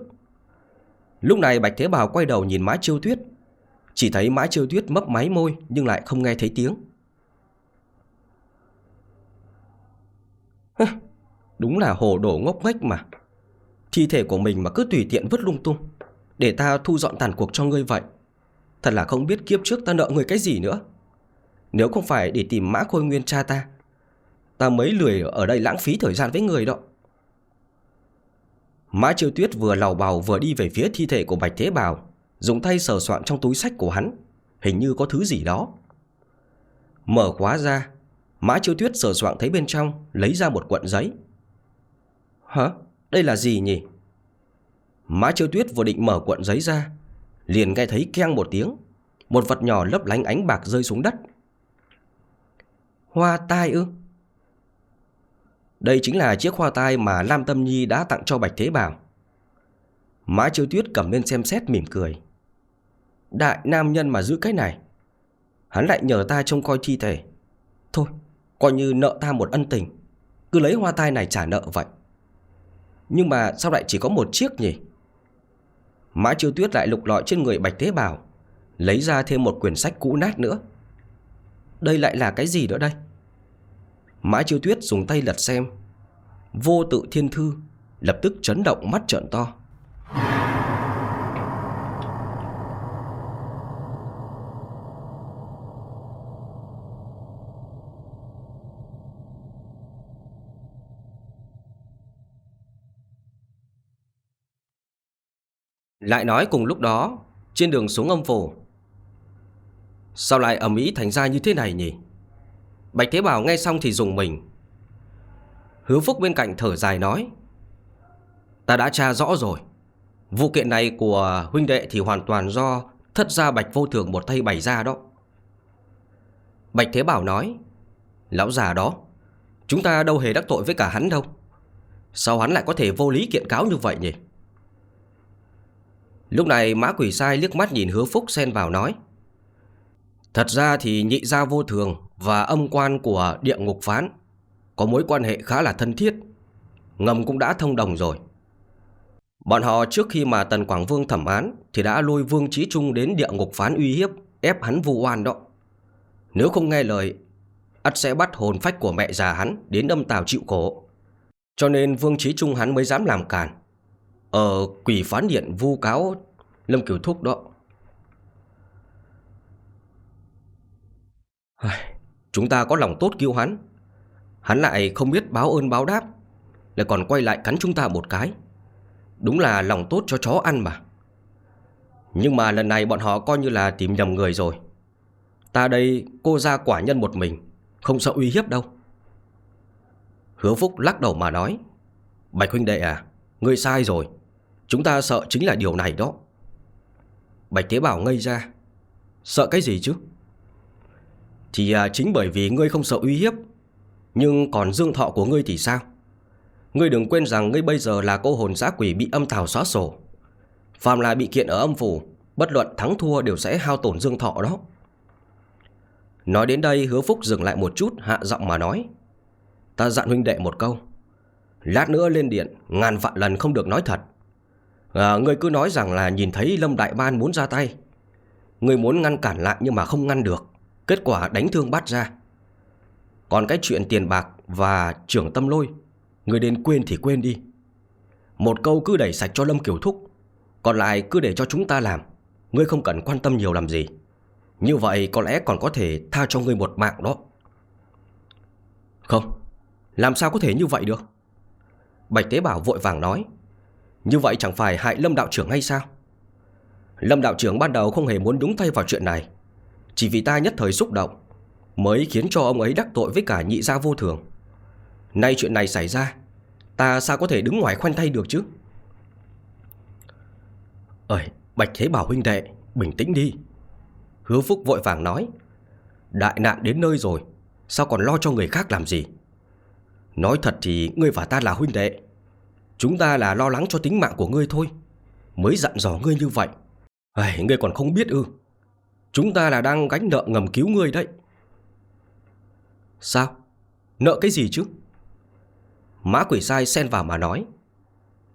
Lúc này Bạch Thế Bảo quay đầu nhìn Mã Chiêu Tuyết. Chỉ thấy Mã Chiêu Tuyết mấp máy môi Nhưng lại không nghe thấy tiếng. Đúng là hồ đổ ngốc nghếch mà. Thi thể của mình mà cứ tùy tiện vứt lung tung, Để ta thu dọn tàn cuộc cho ngươi vậy. Thật là không biết kiếp trước ta nợ người cái gì nữa. Nếu không phải để tìm mã khôi nguyên cha ta Ta mới lười ở đây lãng phí thời gian với người đó. Mã Chiêu Tuyết vừa lào bào vừa đi về phía thi thể của Bạch Thế Bảo, Dùng tay sờ soạn trong túi sách của hắn Hình như có thứ gì đó Mở khóa ra, Mã Chiêu Tuyết sờ soạn thấy bên trong, Lấy ra một cuộn giấy Hả? Đây là gì nhỉ? Mã Chiêu Tuyết vừa định mở cuộn giấy ra, Liền nghe thấy keng một tiếng Một vật nhỏ lấp lánh ánh bạc rơi xuống đất Hoa tai ư? Đây chính là chiếc hoa tai mà Lam Tâm Nhi đã tặng cho Bạch Thế Bảo. Mã Chiêu Tuyết cầm lên xem xét mỉm cười. Đại nam nhân mà giữ cái này. Hắn lại nhờ ta trông coi thi thể. Thôi, coi như nợ ta một ân tình. Cứ lấy hoa tai này trả nợ vậy. Nhưng mà sao lại chỉ có một chiếc nhỉ? Mã Chiêu Tuyết lại lục lọi trên người Bạch Thế Bảo, lấy ra thêm một quyển sách cũ nát nữa. Đây lại là cái gì nữa đây? Mã Chiêu Tuyết dùng tay lật xem. Vô tự thiên thư Lập tức chấn động mắt trợn to. Lại nói cùng lúc đó, Trên đường xuống âm phủ, Sao lại ầm ĩ thành ra như thế này nhỉ? Bạch Thế Bảo nghe xong thì dùng mình. Hứa Phúc bên cạnh thở dài nói, Ta đã tra rõ rồi. Vụ kiện này của huynh đệ thì hoàn toàn do Thất gia Bạch Vô Thường một tay bày ra đó. Bạch Thế Bảo nói, Lão già đó, Chúng ta đâu hề đắc tội với cả hắn đâu. Sao hắn lại có thể vô lý kiện cáo như vậy nhỉ? Lúc này Mã Quỷ Sai liếc mắt nhìn Hứa Phúc xen vào nói, Thật ra thì nhị gia vô thường và âm quan của địa ngục phán có mối quan hệ khá là thân thiết. Ngầm cũng đã thông đồng rồi. Bọn họ trước khi mà Tần Quảng Vương thẩm án thì đã lôi Vương Trí Trung đến địa ngục phán uy hiếp, ép hắn vu oan đó. Nếu không nghe lời, ắt sẽ bắt hồn phách của mẹ già hắn đến âm tào chịu khổ. Cho nên Vương Trí Trung hắn mới dám làm càn. Ở quỷ phán điện vu cáo Lâm Kiều Thúc đó. Chúng ta có lòng tốt cứu hắn Hắn lại không biết báo ơn báo đáp, Lại còn quay lại cắn chúng ta một cái. Đúng là lòng tốt cho chó ăn mà. Nhưng mà lần này bọn họ coi như là tìm nhầm người rồi. Ta đây, cô ra quả nhân một mình, Không sợ uy hiếp đâu. Hứa Phúc lắc đầu mà nói, Bạch huynh đệ à Ngươi sai rồi. Chúng ta sợ chính là điều này đó. Bạch Thế Bảo ngây ra, Sợ cái gì chứ? Thì à, chính bởi vì ngươi không sợ uy hiếp Nhưng còn dương thọ của ngươi thì sao? Ngươi đừng quên rằng ngươi bây giờ là cô hồn giã quỷ bị âm tào xóa sổ. Phàm là bị kiện ở âm phủ Bất luận thắng thua đều sẽ hao tổn dương thọ đó. Nói đến đây hứa phúc dừng lại một chút hạ giọng mà nói Ta dặn huynh đệ một câu Lát nữa lên điện Ngàn vạn lần không được nói thật. À, Ngươi cứ nói rằng là nhìn thấy Lâm Đại Ban muốn ra tay. Ngươi muốn ngăn cản lại nhưng mà không ngăn được. Kết quả đánh thương bát ra Còn cái chuyện tiền bạc và trưởng tâm lôi, Người đến quên thì quên đi. Một câu cứ đẩy sạch cho Lâm Kiều Thúc, Còn lại cứ để cho chúng ta làm. Ngươi không cần quan tâm nhiều làm gì. Như vậy có lẽ còn có thể tha cho ngươi một mạng đó. Không, Làm sao có thể như vậy được? Bạch Tế Bảo vội vàng nói, Như vậy chẳng phải hại Lâm Đạo trưởng hay sao? Lâm Đạo trưởng ban đầu không hề muốn đúng tay vào chuyện này chỉ vì ta nhất thời xúc động Mới khiến cho ông ấy đắc tội với cả nhị gia vô thường. Nay chuyện này xảy ra Ta sao có thể đứng ngoài khoanh tay được chứ? Ơi Bạch Thế Bảo huynh đệ Bình tĩnh đi. Hứa Phúc vội vàng nói Đại nạn đến nơi rồi Sao còn lo cho người khác làm gì? Nói thật thì ngươi và ta là huynh đệ Chúng ta là lo lắng cho tính mạng của ngươi thôi Mới dặn dò ngươi như vậy. Ây, Ngươi còn không biết ư? Chúng ta là đang gánh nợ ngầm cứu ngươi đấy. Sao? Nợ cái gì chứ? Mã quỷ sai xen vào mà nói.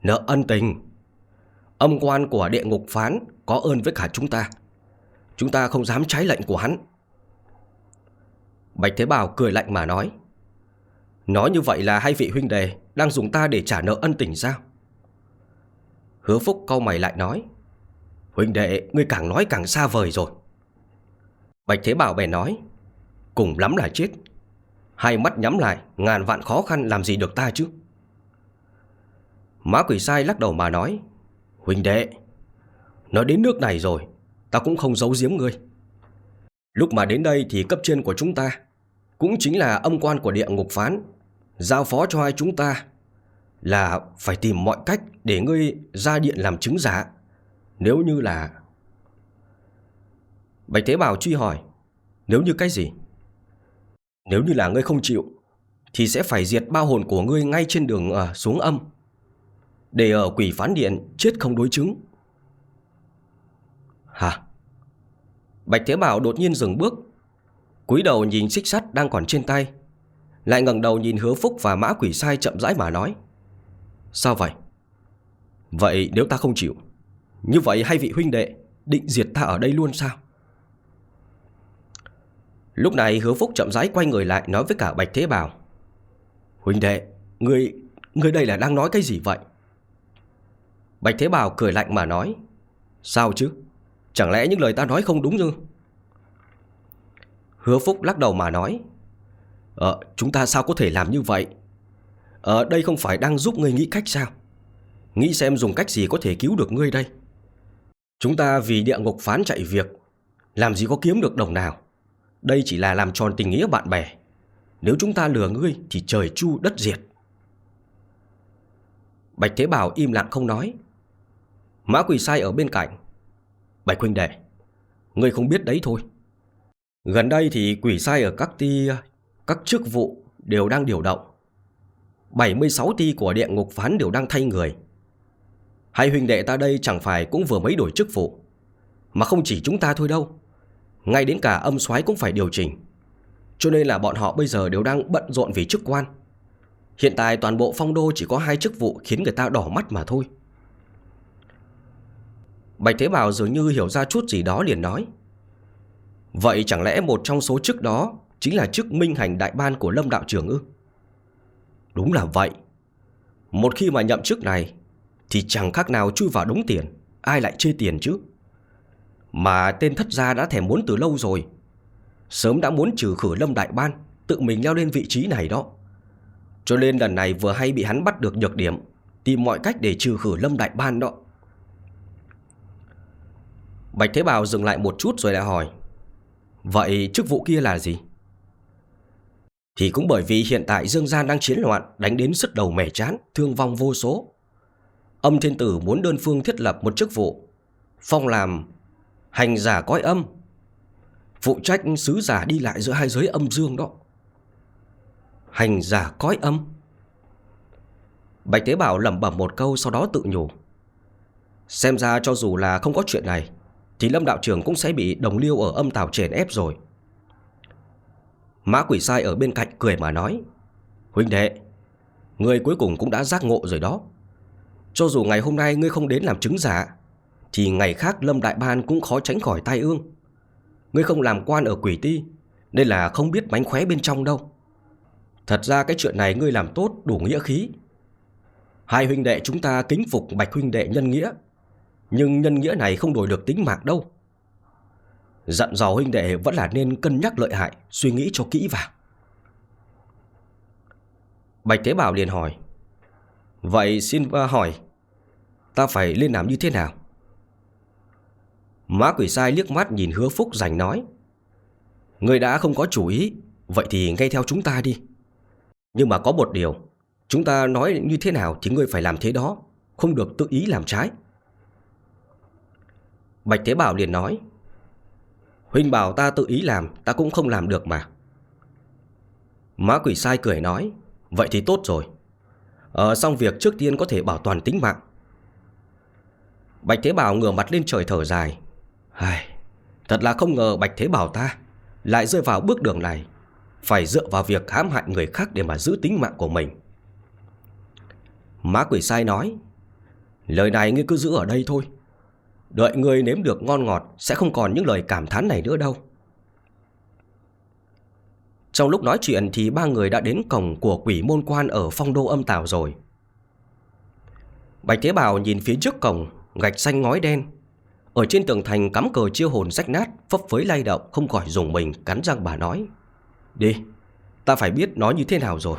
Nợ ân tình. Âm quan của địa ngục phán Có ơn với cả chúng ta. Chúng ta không dám trái lệnh của hắn. Bạch Thế Bảo cười lạnh mà nói. Nói như vậy là hai vị huynh đệ Đang dùng ta để trả nợ ân tình sao? Hứa Phúc câu mày lại nói. Huynh đệ, Ngươi càng nói càng xa vời rồi. Bạch Thế Bảo bèn nói, Cùng lắm là chết. Hai mắt nhắm lại, Ngàn vạn khó khăn làm gì được ta chứ? Má quỷ sai lắc đầu mà nói, Huynh đệ, Nói đến nước này rồi, Ta cũng không giấu giếm ngươi. Lúc mà đến đây thì cấp trên của chúng ta Cũng chính là âm quan của địa ngục phán, Giao phó cho hai chúng ta Là phải tìm mọi cách Để ngươi ra điện làm chứng giả. Nếu như là Bạch Thế Bảo truy hỏi Nếu như cái gì? Nếu như là ngươi không chịu Thì sẽ phải diệt bao hồn của ngươi Ngay trên đường à, xuống âm Để ở quỷ phán điện Chết không đối chứng. Hả? Bạch Thế Bảo đột nhiên dừng bước cúi đầu nhìn xích sắt đang còn trên tay Lại ngẩng đầu nhìn hứa phúc và mã quỷ sai chậm rãi mà nói Sao vậy? Vậy nếu ta không chịu Như vậy hai vị huynh đệ Định diệt ta ở đây luôn sao? Lúc này hứa phúc chậm rãi quay người lại Nói với cả Bạch Thế Bảo. Huynh đệ Người, người đây là đang nói cái gì vậy? Bạch Thế Bảo cười lạnh mà nói. Sao chứ? Chẳng lẽ những lời ta nói không đúng ư Hứa Phúc lắc đầu mà nói. Ờ chúng ta sao có thể làm như vậy? Ở đây không phải đang giúp ngươi nghĩ cách sao? Nghĩ xem dùng cách gì có thể cứu được ngươi đây. Chúng ta vì địa ngục phán chạy việc Làm gì có kiếm được đồng nào? Đây chỉ là làm tròn tình nghĩa bạn bè. Nếu chúng ta lừa ngươi Thì trời chu đất diệt. Bạch Thế Bảo im lặng không nói. Mã Quỳ Sai ở bên cạnh. Bạch huynh đệ, Ngươi không biết đấy thôi. Gần đây thì quỷ sai ở các ti, Các chức vụ đều đang điều động. 76 ti của địa ngục phán đều đang thay người. Hai huynh đệ ta đây chẳng phải cũng vừa mới đổi chức vụ, Mà không chỉ chúng ta thôi đâu. Ngay đến cả âm soái cũng phải điều chỉnh. Cho nên là bọn họ bây giờ đều đang bận rộn vì chức quan. Hiện tại toàn bộ phong đô chỉ có hai chức vụ khiến người ta đỏ mắt mà thôi. Bạch Thế Bảo dường như hiểu ra chút gì đó liền nói, Vậy chẳng lẽ một trong số chức đó Chính là chức minh hành đại ban của Lâm Đạo Trưởng ư? Đúng là vậy. Một khi mà nhậm chức này Thì chẳng khác nào chui vào đống tiền, Ai lại chê tiền chứ? Mà tên thất gia đã thèm muốn từ lâu rồi. Sớm đã muốn trừ khử Lâm Đại Ban, Tự mình leo lên vị trí này đó. Cho nên lần này vừa hay bị hắn bắt được nhược điểm, Tìm mọi cách để trừ khử Lâm Đại Ban đó. Bạch Thế bào dừng lại một chút rồi lại hỏi, Vậy chức vụ kia là gì? Thì cũng bởi vì hiện tại Dương Gian đang chiến loạn, Đánh đến sức đầu mẻ chán, Thương vong vô số. Âm thiên tử muốn đơn phương thiết lập một chức vụ, Phong làm Hành giả cõi âm. Phụ trách sứ giả đi lại giữa hai giới âm dương đó. Hành giả cõi âm. Bạch Tế Bảo lẩm bẩm một câu sau đó tự nhủ. Xem ra cho dù là không có chuyện này, thì Lâm đạo trưởng cũng sẽ bị đồng liêu ở âm tào chèn ép rồi. Mã quỷ sai ở bên cạnh cười mà nói, Huynh đệ, người cuối cùng cũng đã giác ngộ rồi đó. Cho dù ngày hôm nay ngươi không đến làm chứng giả thì ngày khác Lâm Đại Ban cũng khó tránh khỏi tai ương. Ngươi không làm quan ở quỷ ti, Nên là không biết mánh khóe bên trong đâu. Thật ra cái chuyện này ngươi làm tốt đủ nghĩa khí. Hai huynh đệ chúng ta kính phục bạch huynh đệ nhân nghĩa, nhưng nhân nghĩa này không đổi được tính mạng đâu. Dặn dò huynh đệ vẫn là nên cân nhắc lợi hại, Suy nghĩ cho kỹ vào. Bạch Thế Bảo liền hỏi, Vậy xin à, hỏi, Ta phải lên làm như thế nào? Má quỷ sai liếc mắt nhìn hứa phúc rành nói. Người đã không có chủ ý, Vậy thì nghe theo chúng ta đi. Nhưng mà có một điều, Chúng ta nói như thế nào thì ngươi phải làm thế đó, Không được tự ý làm trái. Bạch Thế Bảo liền nói, Huynh bảo ta tự ý làm, Ta cũng không làm được mà. Má quỷ sai cười nói, Vậy thì tốt rồi. Ờ xong việc trước tiên có thể bảo toàn tính mạng. Bạch Thế Bảo ngửa mặt lên trời thở dài. Ai, Thật là không ngờ Bạch Thế Bảo ta Lại rơi vào bước đường này Phải dựa vào việc hãm hại người khác Để mà giữ tính mạng của mình. Má quỷ sai nói Lời này ngươi cứ giữ ở đây thôi. Đợi ngươi nếm được ngon ngọt Sẽ không còn những lời cảm thán này nữa đâu. Trong lúc nói chuyện Thì ba người đã đến cổng của quỷ môn quan Ở phong đô âm tào rồi. Bạch Thế Bảo nhìn phía trước cổng Gạch xanh ngói đen ở trên tường thành cắm cờ chiêu hồn rách nát, Phấp phới lay động, không khỏi dùng mình, cắn răng bà nói. Đi, Ta phải biết nó như thế nào rồi.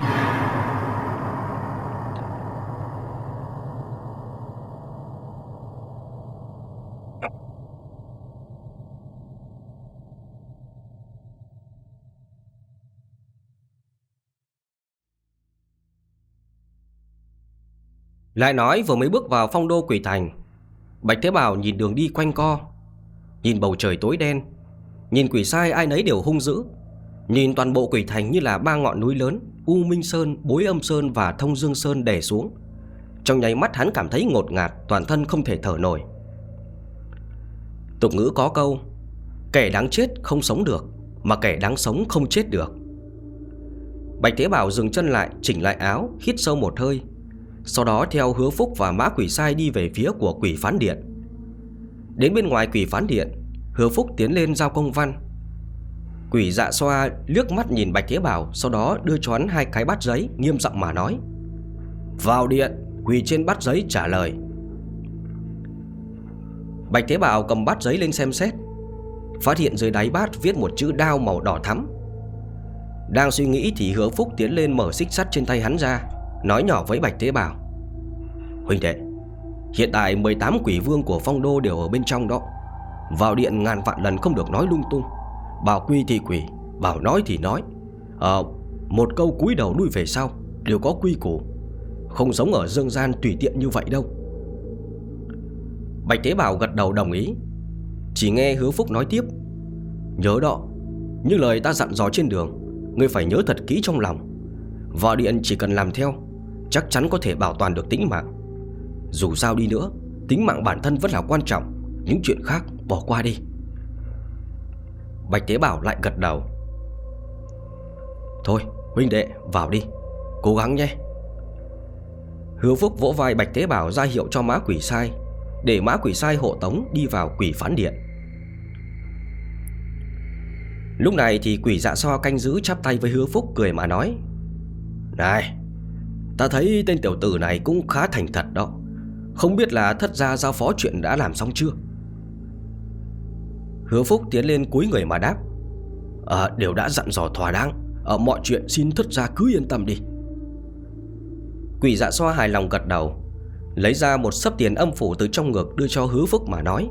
Lại nói, vừa mới bước vào phong đô quỷ thành Bạch Thế Bảo nhìn đường đi quanh co Nhìn bầu trời tối đen Nhìn quỷ sai ai nấy đều hung dữ Nhìn toàn bộ quỷ thành như là ba ngọn núi lớn U Minh Sơn, Bối Âm Sơn và Thông Dương Sơn đè xuống. Trong nháy mắt hắn cảm thấy ngột ngạt Toàn thân không thể thở nổi. Tục ngữ có câu Kẻ đáng chết không sống được Mà kẻ đáng sống không chết được. Bạch Thế Bảo dừng chân lại Chỉnh lại áo Hít sâu một hơi. Sau đó theo hứa phúc và mã quỷ sai đi về phía của quỷ phán điện. Đến bên ngoài quỷ phán điện, Hứa phúc tiến lên giao công văn. Quỷ dạ xoa liếc mắt nhìn Bạch Thế Bảo, Sau đó đưa cho hắn hai cái bát giấy, Nghiêm giọng mà nói, Vào điện, Quỳ trên bát giấy trả lời. Bạch Thế Bảo cầm bát giấy lên xem xét, Phát hiện dưới đáy bát viết một chữ đao màu đỏ thắm. Đang suy nghĩ thì hứa phúc tiến lên mở xích sắt trên tay hắn ra. Nói nhỏ với Bạch Thế Bảo. Huynh đệ Hiện tại 18 quỷ vương của phong đô đều ở bên trong đó. Vào điện ngàn vạn lần không được nói lung tung. Bảo quy thì quỷ Bảo nói thì nói. À, Một câu cúi đầu lui về sau Đều có quy củ. Không sống ở dương gian tùy tiện như vậy đâu. Bạch Thế Bảo gật đầu đồng ý. Chỉ nghe hứa phúc nói tiếp. Nhớ đó Như lời ta dặn dò trên đường Ngươi phải nhớ thật kỹ trong lòng. Vào điện chỉ cần làm theo Chắc chắn có thể bảo toàn được tính mạng. Dù sao đi nữa, Tính mạng bản thân vẫn là quan trọng. Những chuyện khác, bỏ qua đi. Bạch Tế Bảo lại gật đầu. Thôi, huynh đệ, vào đi. Cố gắng nhé. Hứa Phúc vỗ vai Bạch Tế Bảo ra hiệu cho mã quỷ sai, Để mã quỷ sai hộ tống đi vào quỷ phán điện. Lúc này thì quỷ dạ so canh giữ chắp tay với hứa Phúc cười mà nói, Này Ta thấy tên tiểu tử này cũng khá thành thật đó. Không biết là thất gia giao phó chuyện đã làm xong chưa? Hứa Phúc tiến lên cúi người mà đáp. À, Đều đã dặn dò thỏa đáng. Ở mọi chuyện xin thất gia cứ yên tâm đi. Quỷ dạ xoa hài lòng gật đầu Lấy ra một sấp tiền âm phủ từ trong ngực đưa cho hứa Phúc mà nói.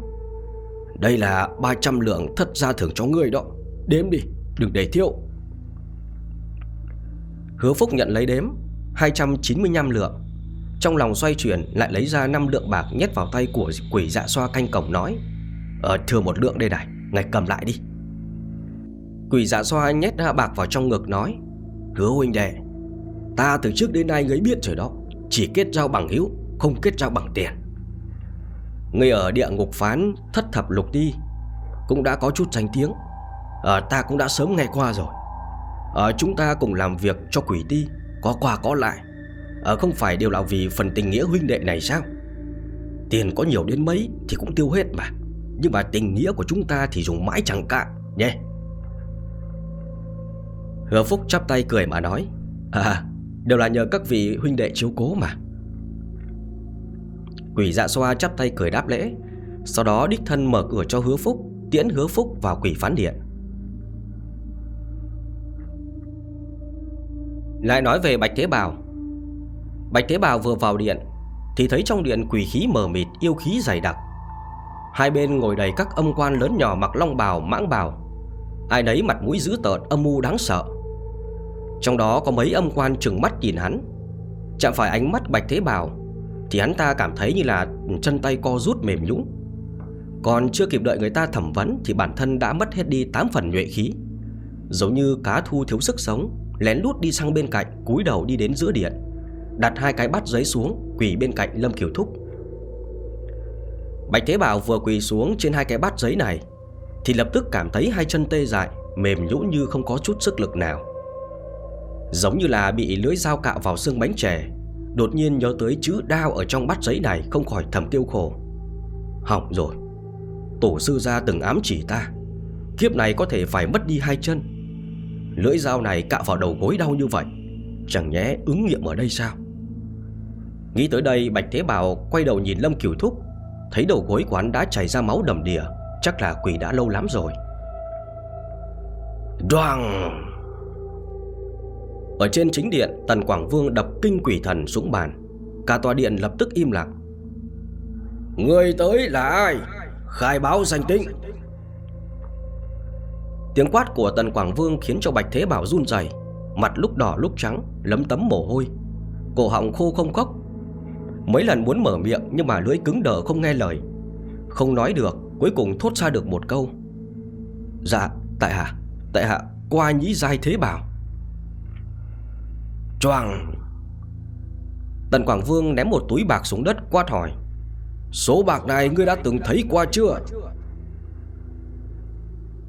Đây là 300 lượng thất gia thưởng cho ngươi đó. Đếm đi, đừng để thiếu. Hứa Phúc nhận lấy đếm. 295 lượng. Trong lòng xoay chuyển lại lấy ra 5 lượng bạc nhét vào tay của quỷ dạ xoa canh cổng nói Ờ thừa một lượng đây này Ngài cầm lại đi. Quỷ dạ xoa nhét hạ bạc vào trong ngực nói Hứa huynh đệ Ta từ trước đến nay ngươi biết trời đó Chỉ kết giao bằng hữu Không kết giao bằng tiền. Ngươi ở địa ngục phán Thất thập lục đi Cũng đã có chút danh tiếng. À, Ta cũng đã sớm nghe qua rồi. À, Chúng ta cùng làm việc cho quỷ ti. Có qua có lại. Ở Không phải đều là vì phần tình nghĩa huynh đệ này sao? Tiền có nhiều đến mấy Thì cũng tiêu hết mà. Nhưng mà tình nghĩa của chúng ta thì dùng mãi chẳng cạn, nhé. Hứa Phúc chắp tay cười mà nói À đều là nhờ các vị huynh đệ chiếu cố mà. Quỷ dạ xoa chắp tay cười đáp lễ, Sau đó đích thân mở cửa cho hứa Phúc, Tiễn hứa Phúc vào quỷ phán điện Lại nói về Bạch Thế Bào. Bạch Thế Bào vừa vào điện Thì thấy trong điện quỷ khí mờ mịt Yêu khí dày đặc. Hai bên ngồi đầy các âm quan lớn nhỏ mặc long bào, mãng bào. Ai nấy mặt mũi dữ tợn, âm mưu đáng sợ. Trong đó có mấy âm quan trừng mắt nhìn hắn. Chạm phải ánh mắt bạch thế bào Thì hắn ta cảm thấy như là chân tay co rút mềm nhũng Còn chưa kịp đợi người ta thẩm vấn Thì bản thân đã mất hết đi 8 phần nhuệ khí. Giống như cá thu thiếu sức sống. Lén lút đi sang bên cạnh, cúi đầu đi đến giữa điện. Đặt hai cái bát giấy xuống, Quỳ bên cạnh Lâm Kiều Thúc. Bạch Thế Bảo vừa quỳ xuống trên hai cái bát giấy này, Thì lập tức cảm thấy hai chân tê dại, Mềm nhũn như không có chút sức lực nào. Giống như là bị lưỡi dao cạo vào xương bánh chè, Đột nhiên nhớ tới chữ đao ở trong bát giấy này Không khỏi thầm tiêu khổ. Hỏng rồi, Tổ sư gia từng ám chỉ ta, Kiếp này có thể phải mất đi hai chân. Lưỡi dao này cạo vào đầu gối đau như vậy, Chẳng nhẽ ứng nghiệm ở đây sao? Nghĩ tới đây, Bạch Thế Bảo quay đầu nhìn Lâm Kiều Thúc, Thấy đầu gối của hắn đã chảy ra máu đầm đìa, Chắc là quỷ đã lâu lắm rồi. Đoàng! Ở trên chính điện, Tần Quảng Vương đập kinh quỷ thần xuống bàn. Cả tòa điện lập tức im lặng. Người tới là ai? Khai báo danh tính. Tiếng quát của Tần Quảng Vương khiến cho Bạch Thế Bảo run rẩy, Mặt lúc đỏ lúc trắng Lấm tấm mồ hôi. Cổ họng khô không cốc Mấy lần muốn mở miệng nhưng mà lưỡi cứng đờ không nghe lời. Không nói được Cuối cùng thốt ra được một câu. Dạ tại hạ Tại hạ qua nhĩ giai thế bảo. Choàng! Tần Quảng Vương ném một túi bạc xuống đất quát hỏi. Số bạc này ngươi đã từng thấy qua chưa?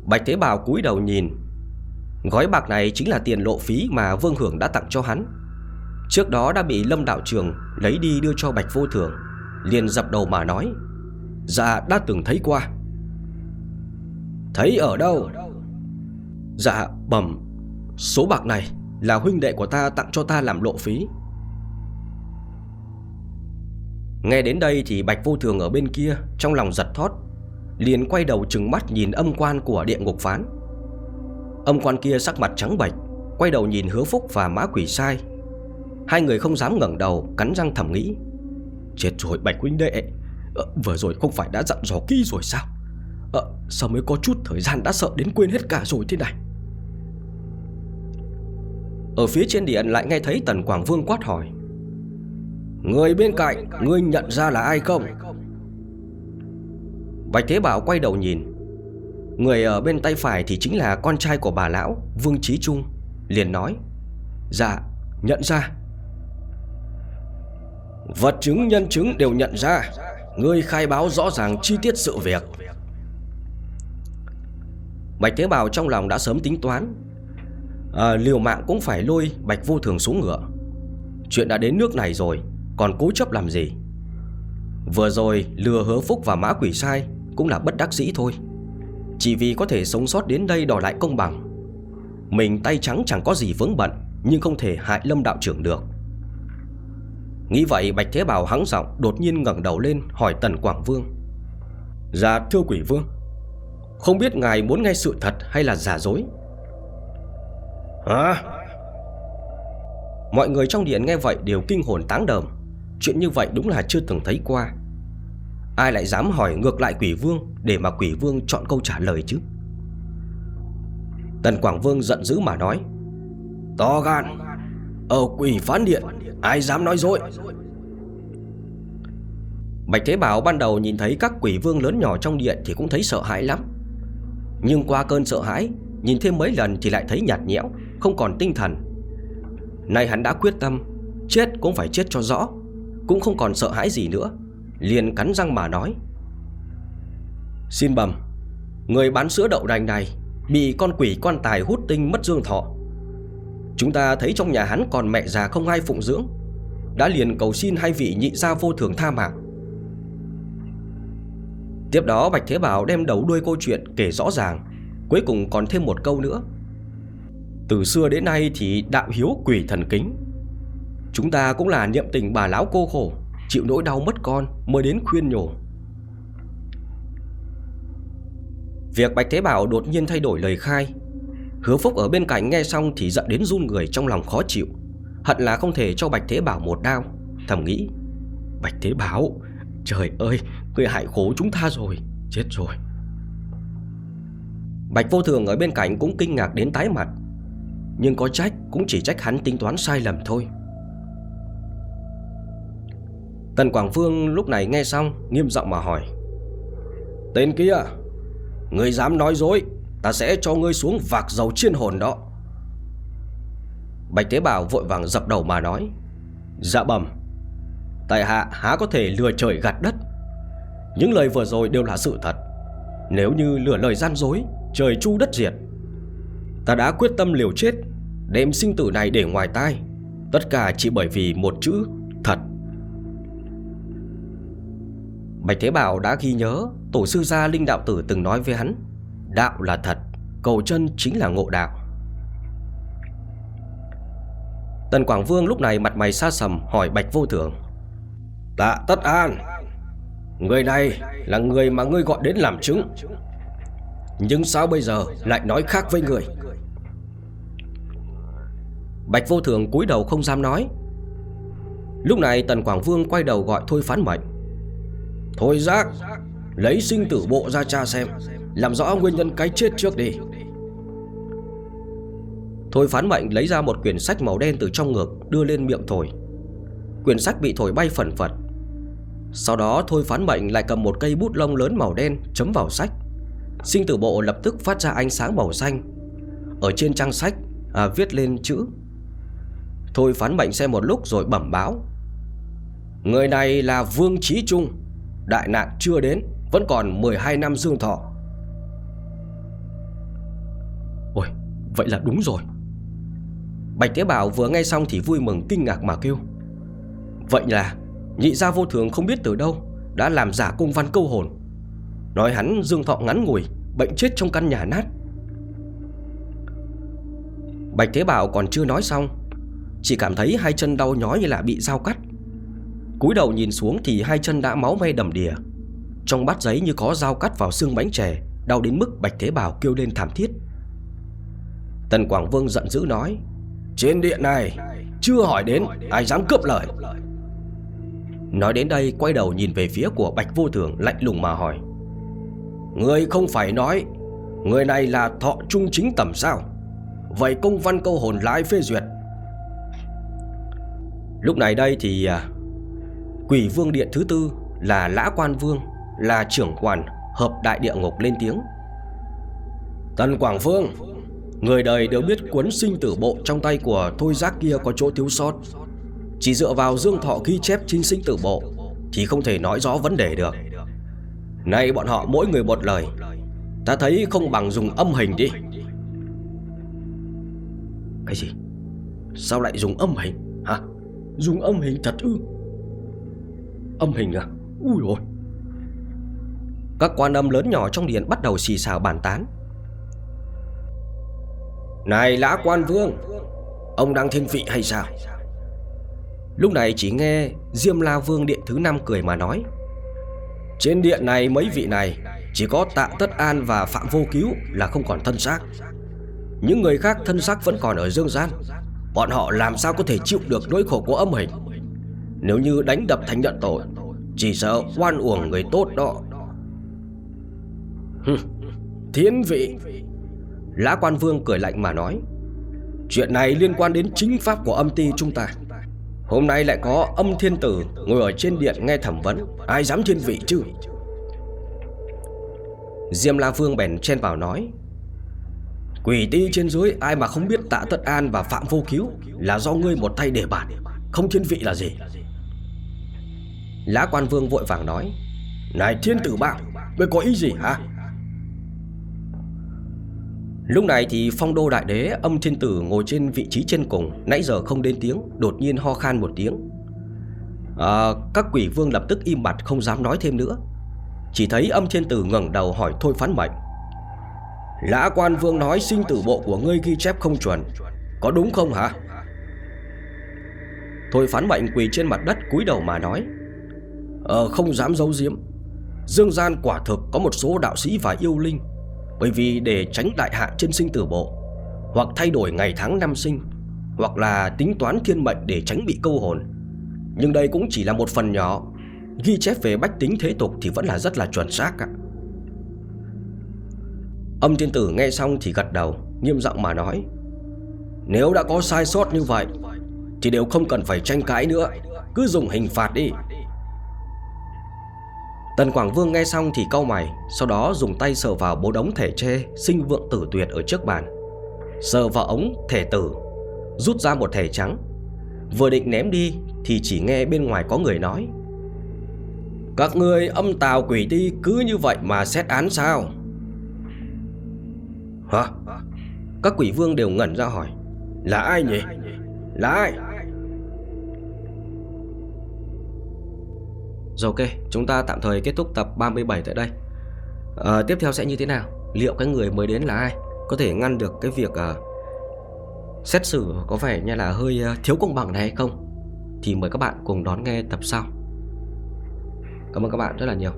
Bạch Thế Bảo cúi đầu nhìn. Gói bạc này chính là tiền lộ phí mà Vương Hưởng đã tặng cho hắn. Trước đó đã bị Lâm Đạo Trường lấy đi đưa cho Bạch Vô Thường, Liền dập đầu mà nói Dạ đã từng thấy qua. Thấy ở đâu? Dạ bẩm, Số bạc này là huynh đệ của ta tặng cho ta làm lộ phí. Nghe đến đây thì Bạch Vô Thường ở bên kia Trong lòng giật thót. Liền quay đầu trừng mắt nhìn âm quan của địa ngục phán. Âm quan kia sắc mặt trắng bệch Quay đầu nhìn hứa phúc và mã quỷ sai. Hai người không dám ngẩng đầu Cắn răng thầm nghĩ. Chết rồi Bạch huynh đệ. Ờ, Vừa rồi không phải đã dặn dò kỹ rồi sao? Ờ, Sao mới có chút thời gian đã sợ đến quên hết cả rồi thế này? Ở phía trên điện lại nghe thấy Tần Quảng Vương quát hỏi. Người bên cạnh Ngươi nhận ra là ai không? Bạch Thế Bảo quay đầu nhìn. Người ở bên tay phải thì chính là con trai của bà lão Vương Trí Trung Liền nói Dạ nhận ra. Vật chứng nhân chứng đều nhận ra. Ngươi khai báo rõ ràng chi tiết sự việc. Bạch Thế Bảo trong lòng đã sớm tính toán. À, Liều mạng cũng phải lôi Bạch Vô Thường xuống ngựa. Chuyện đã đến nước này rồi Còn cố chấp làm gì? Vừa rồi lừa hứa phúc và mã quỷ sai cũng là bất đắc dĩ thôi. Chỉ vì có thể sống sót đến đây đòi lại công bằng. Mình tay trắng chẳng có gì vướng bận Nhưng không thể hại lâm đạo trưởng được. Nghĩ vậy Bạch Thế Bảo hắng giọng Đột nhiên ngẩng đầu lên hỏi Tần Quảng Vương. Dạ thưa quỷ vương. Không biết ngài muốn nghe sự thật hay là giả dối? Hả? Mọi người trong điện nghe vậy đều kinh hồn táng đờm. Chuyện như vậy đúng là chưa từng thấy qua Ai lại dám hỏi ngược lại quỷ vương Để mà quỷ vương chọn câu trả lời chứ? Tần Quảng Vương giận dữ mà nói, To gan, Ở quỷ phán điện, Ai dám nói dối? Bạch Thế Bảo ban đầu nhìn thấy các quỷ vương lớn nhỏ trong điện Thì cũng thấy sợ hãi lắm. Nhưng qua cơn sợ hãi, Nhìn thêm mấy lần thì lại thấy nhạt nhẽo, Không còn tinh thần. Nay hắn đã quyết tâm, Chết cũng phải chết cho rõ, Cũng không còn sợ hãi gì nữa. Liền cắn răng mà nói. Xin bầm Người bán sữa đậu đành này Bị con quỷ quan tài hút tinh mất dương thọ. Chúng ta thấy trong nhà hắn còn mẹ già không ai phụng dưỡng, Đã liền cầu xin hai vị nhị gia vô thường tha mạng. Tiếp đó Bạch Thế Bảo đem đầu đuôi câu chuyện kể rõ ràng, Cuối cùng còn thêm một câu nữa. Từ xưa đến nay thì đạo hiếu quỷ thần kính. Chúng ta cũng là niệm tình bà lão cô khổ. Chịu nỗi đau mất con mới đến khuyên nhủ. Việc Bạch Thế Bảo đột nhiên thay đổi lời khai. Hứa Phúc ở bên cạnh nghe xong thì giận đến run người trong lòng khó chịu. Hận là không thể cho Bạch Thế Bảo một đao Thầm nghĩ, Bạch Thế Bảo, Trời ơi Người hại khổ chúng ta rồi, Chết rồi. Bạch Vô Thường ở bên cạnh cũng kinh ngạc đến tái mặt. Nhưng có trách cũng chỉ trách hắn tính toán sai lầm thôi. Tần Quảng Phương lúc này nghe xong, Nghiêm giọng mà hỏi. Tên kia Người dám nói dối, Ta sẽ cho ngươi xuống vạc dầu chiên hồn đó. Bạch Thế Bảo vội vàng dập đầu mà nói. Dạ bẩm, Tại hạ há có thể lừa trời gạt đất. Những lời vừa rồi đều là sự thật. Nếu như lừa lời gian dối, Trời chu đất diệt, Ta đã quyết tâm liều chết, Đem sinh tử này để ngoài tai. Tất cả chỉ bởi vì một chữ Bạch Thế Bảo đã ghi nhớ, Tổ sư gia Linh Đạo Tử từng nói với hắn, Đạo là thật, Cầu chân chính là ngộ đạo. Tần Quảng Vương lúc này mặt mày xa sầm, hỏi Bạch Vô Thường Tạ Tất An, Người này là người mà ngươi gọi đến làm chứng. Nhưng sao bây giờ lại nói khác với người? Bạch vô thường cúi đầu không dám nói. Lúc này Tần Quảng Vương quay đầu gọi Thôi phán mệnh Thôi giác Lấy sinh tử bộ ra tra xem Làm rõ nguyên nhân cái chết trước đi. Thôi phán mạnh lấy ra một quyển sách màu đen từ trong ngực Đưa lên miệng thổi Quyển sách bị thổi bay phần phật. Sau đó Thôi phán mạnh lại cầm một cây bút lông lớn màu đen Chấm vào sách. Sinh tử bộ lập tức phát ra ánh sáng màu xanh. Ở trên trang sách à, Viết lên chữ. Thôi phán mạnh xem một lúc rồi bẩm báo. Người này là Vương Trí Trung. Đại nạn chưa đến, Vẫn còn 12 năm dương thọ. Ôi, vậy là đúng rồi. Bạch tế Bảo vừa nghe xong thì vui mừng kinh ngạc mà kêu. Vậy là Nhị gia vô thường không biết từ đâu Đã làm giả cung văn câu hồn. Nói hắn dương thọ ngắn ngủi, Bệnh chết trong căn nhà nát. Bạch Thế Bảo còn chưa nói xong, Chỉ cảm thấy hai chân đau nhói như là bị dao cắt cúi đầu nhìn xuống thì hai chân đã máu me đầm đìa. Trong bát giấy như có dao cắt vào xương bánh chè, Đau đến mức Bạch Thế Bảo kêu lên thảm thiết. Tần Quảng Vương giận dữ nói, Trên điện này Chưa hỏi đến ai dám cướp lời. Nói đến đây, quay đầu nhìn về phía của Bạch Vô Thường, lạnh lùng mà hỏi Người không phải nói Người này là thọ trung chính tầm sao? Vậy công văn câu hồn lái phê duyệt. Lúc này đây thì à, Quỷ vương điện thứ tư là Lã Quan Vương, Là trưởng quản hợp đại địa ngục lên tiếng. Tần Quảng Phương Người đời đều biết cuốn sinh tử bộ trong tay của Thôi Giác kia có chỗ thiếu sót. Chỉ dựa vào dương thọ ghi chép trên sinh tử bộ Thì không thể nói rõ vấn đề được. Nay bọn họ, mỗi người một lời. Ta thấy không bằng dùng âm hình đi. Cái gì? Sao lại dùng âm hình? Hả? Dùng âm hình thật ư? Âm hình à? Ui rồi Các quan âm lớn nhỏ trong điện bắt đầu xì xào bàn tán. Này lã quan vương, Ông đang thiên vị hay sao? Lúc này chỉ nghe Diêm La Vương điện thứ năm cười mà nói, Trên điện này mấy vị này Chỉ có tạ tất an và phạm vô cứu Là không còn thân xác. Những người khác thân xác vẫn còn ở dương gian. Bọn họ làm sao có thể chịu được nỗi khổ của âm hình? Nếu như đánh đập thành nhận tội Chỉ sợ oan uổng người tốt đó. Thiên vị. Lã quan vương cười lạnh mà nói Chuyện này liên quan đến chính pháp của âm ty chúng ta. Hôm nay lại có âm thiên tử Ngồi ở trên điện nghe thẩm vấn. Ai dám thiên vị chứ? Diêm La Vương bèn chen vào nói Quỷ ti trên dưới ai mà không biết tạ tất an và phạm vô cứu Là do ngươi một tay để bản Không thiên vị là gì Lã quan vương vội vàng nói Này thiên tử bạo Ngươi có ý gì hả? Lúc này thì phong đô đại đế âm thiên tử ngồi trên vị trí trên cùng Nãy giờ không đến tiếng Đột nhiên ho khan một tiếng. À, Các quỷ vương lập tức im mặt không dám nói thêm nữa. Chỉ thấy âm thiên tử ngẩng đầu hỏi thôi phán mệnh. Lã quan vương nói sinh tử bộ của ngươi ghi chép không chuẩn Có đúng không hả? Thôi phán mệnh quỳ trên mặt đất cúi đầu mà nói Ờ không dám giấu giếm. Dương gian quả thực có một số đạo sĩ và yêu linh. Bởi vì để tránh đại hạn trên sinh tử bộ, Hoặc thay đổi ngày tháng năm sinh, Hoặc là tính toán thiên mệnh để tránh bị câu hồn. Nhưng đây cũng chỉ là một phần nhỏ. Ghi chép về bách tính thế tục thì vẫn là rất là chuẩn xác ạ. Âm thiên tử nghe xong thì gật đầu, Nghiêm giọng mà nói, Nếu đã có sai sót như vậy, Thì đều không cần phải tranh cãi nữa. Cứ dùng hình phạt đi. Tần Quảng Vương nghe xong thì cau mày, Sau đó dùng tay sờ vào bố đống thể tre Sinh vượng tử tuyệt ở trước bàn. Sờ vào ống thể tử, Rút ra một thể trắng. Vừa định ném đi Thì chỉ nghe bên ngoài có người nói, Các người âm tào quỷ đi cứ như vậy mà xét án sao? Hả? Các quỷ vương đều ngẩn ra hỏi, Là ai nhỉ? Là ai? Rồi ok Chúng ta tạm thời kết thúc tập 37 tại đây. À, Tiếp theo sẽ như thế nào? Liệu cái người mới đến là ai? Có thể ngăn được cái việc à, Xét xử có vẻ như là hơi ờ, thiếu công bằng này hay không? Thì mời các bạn cùng đón nghe tập sau. Cảm ơn các bạn rất là nhiều.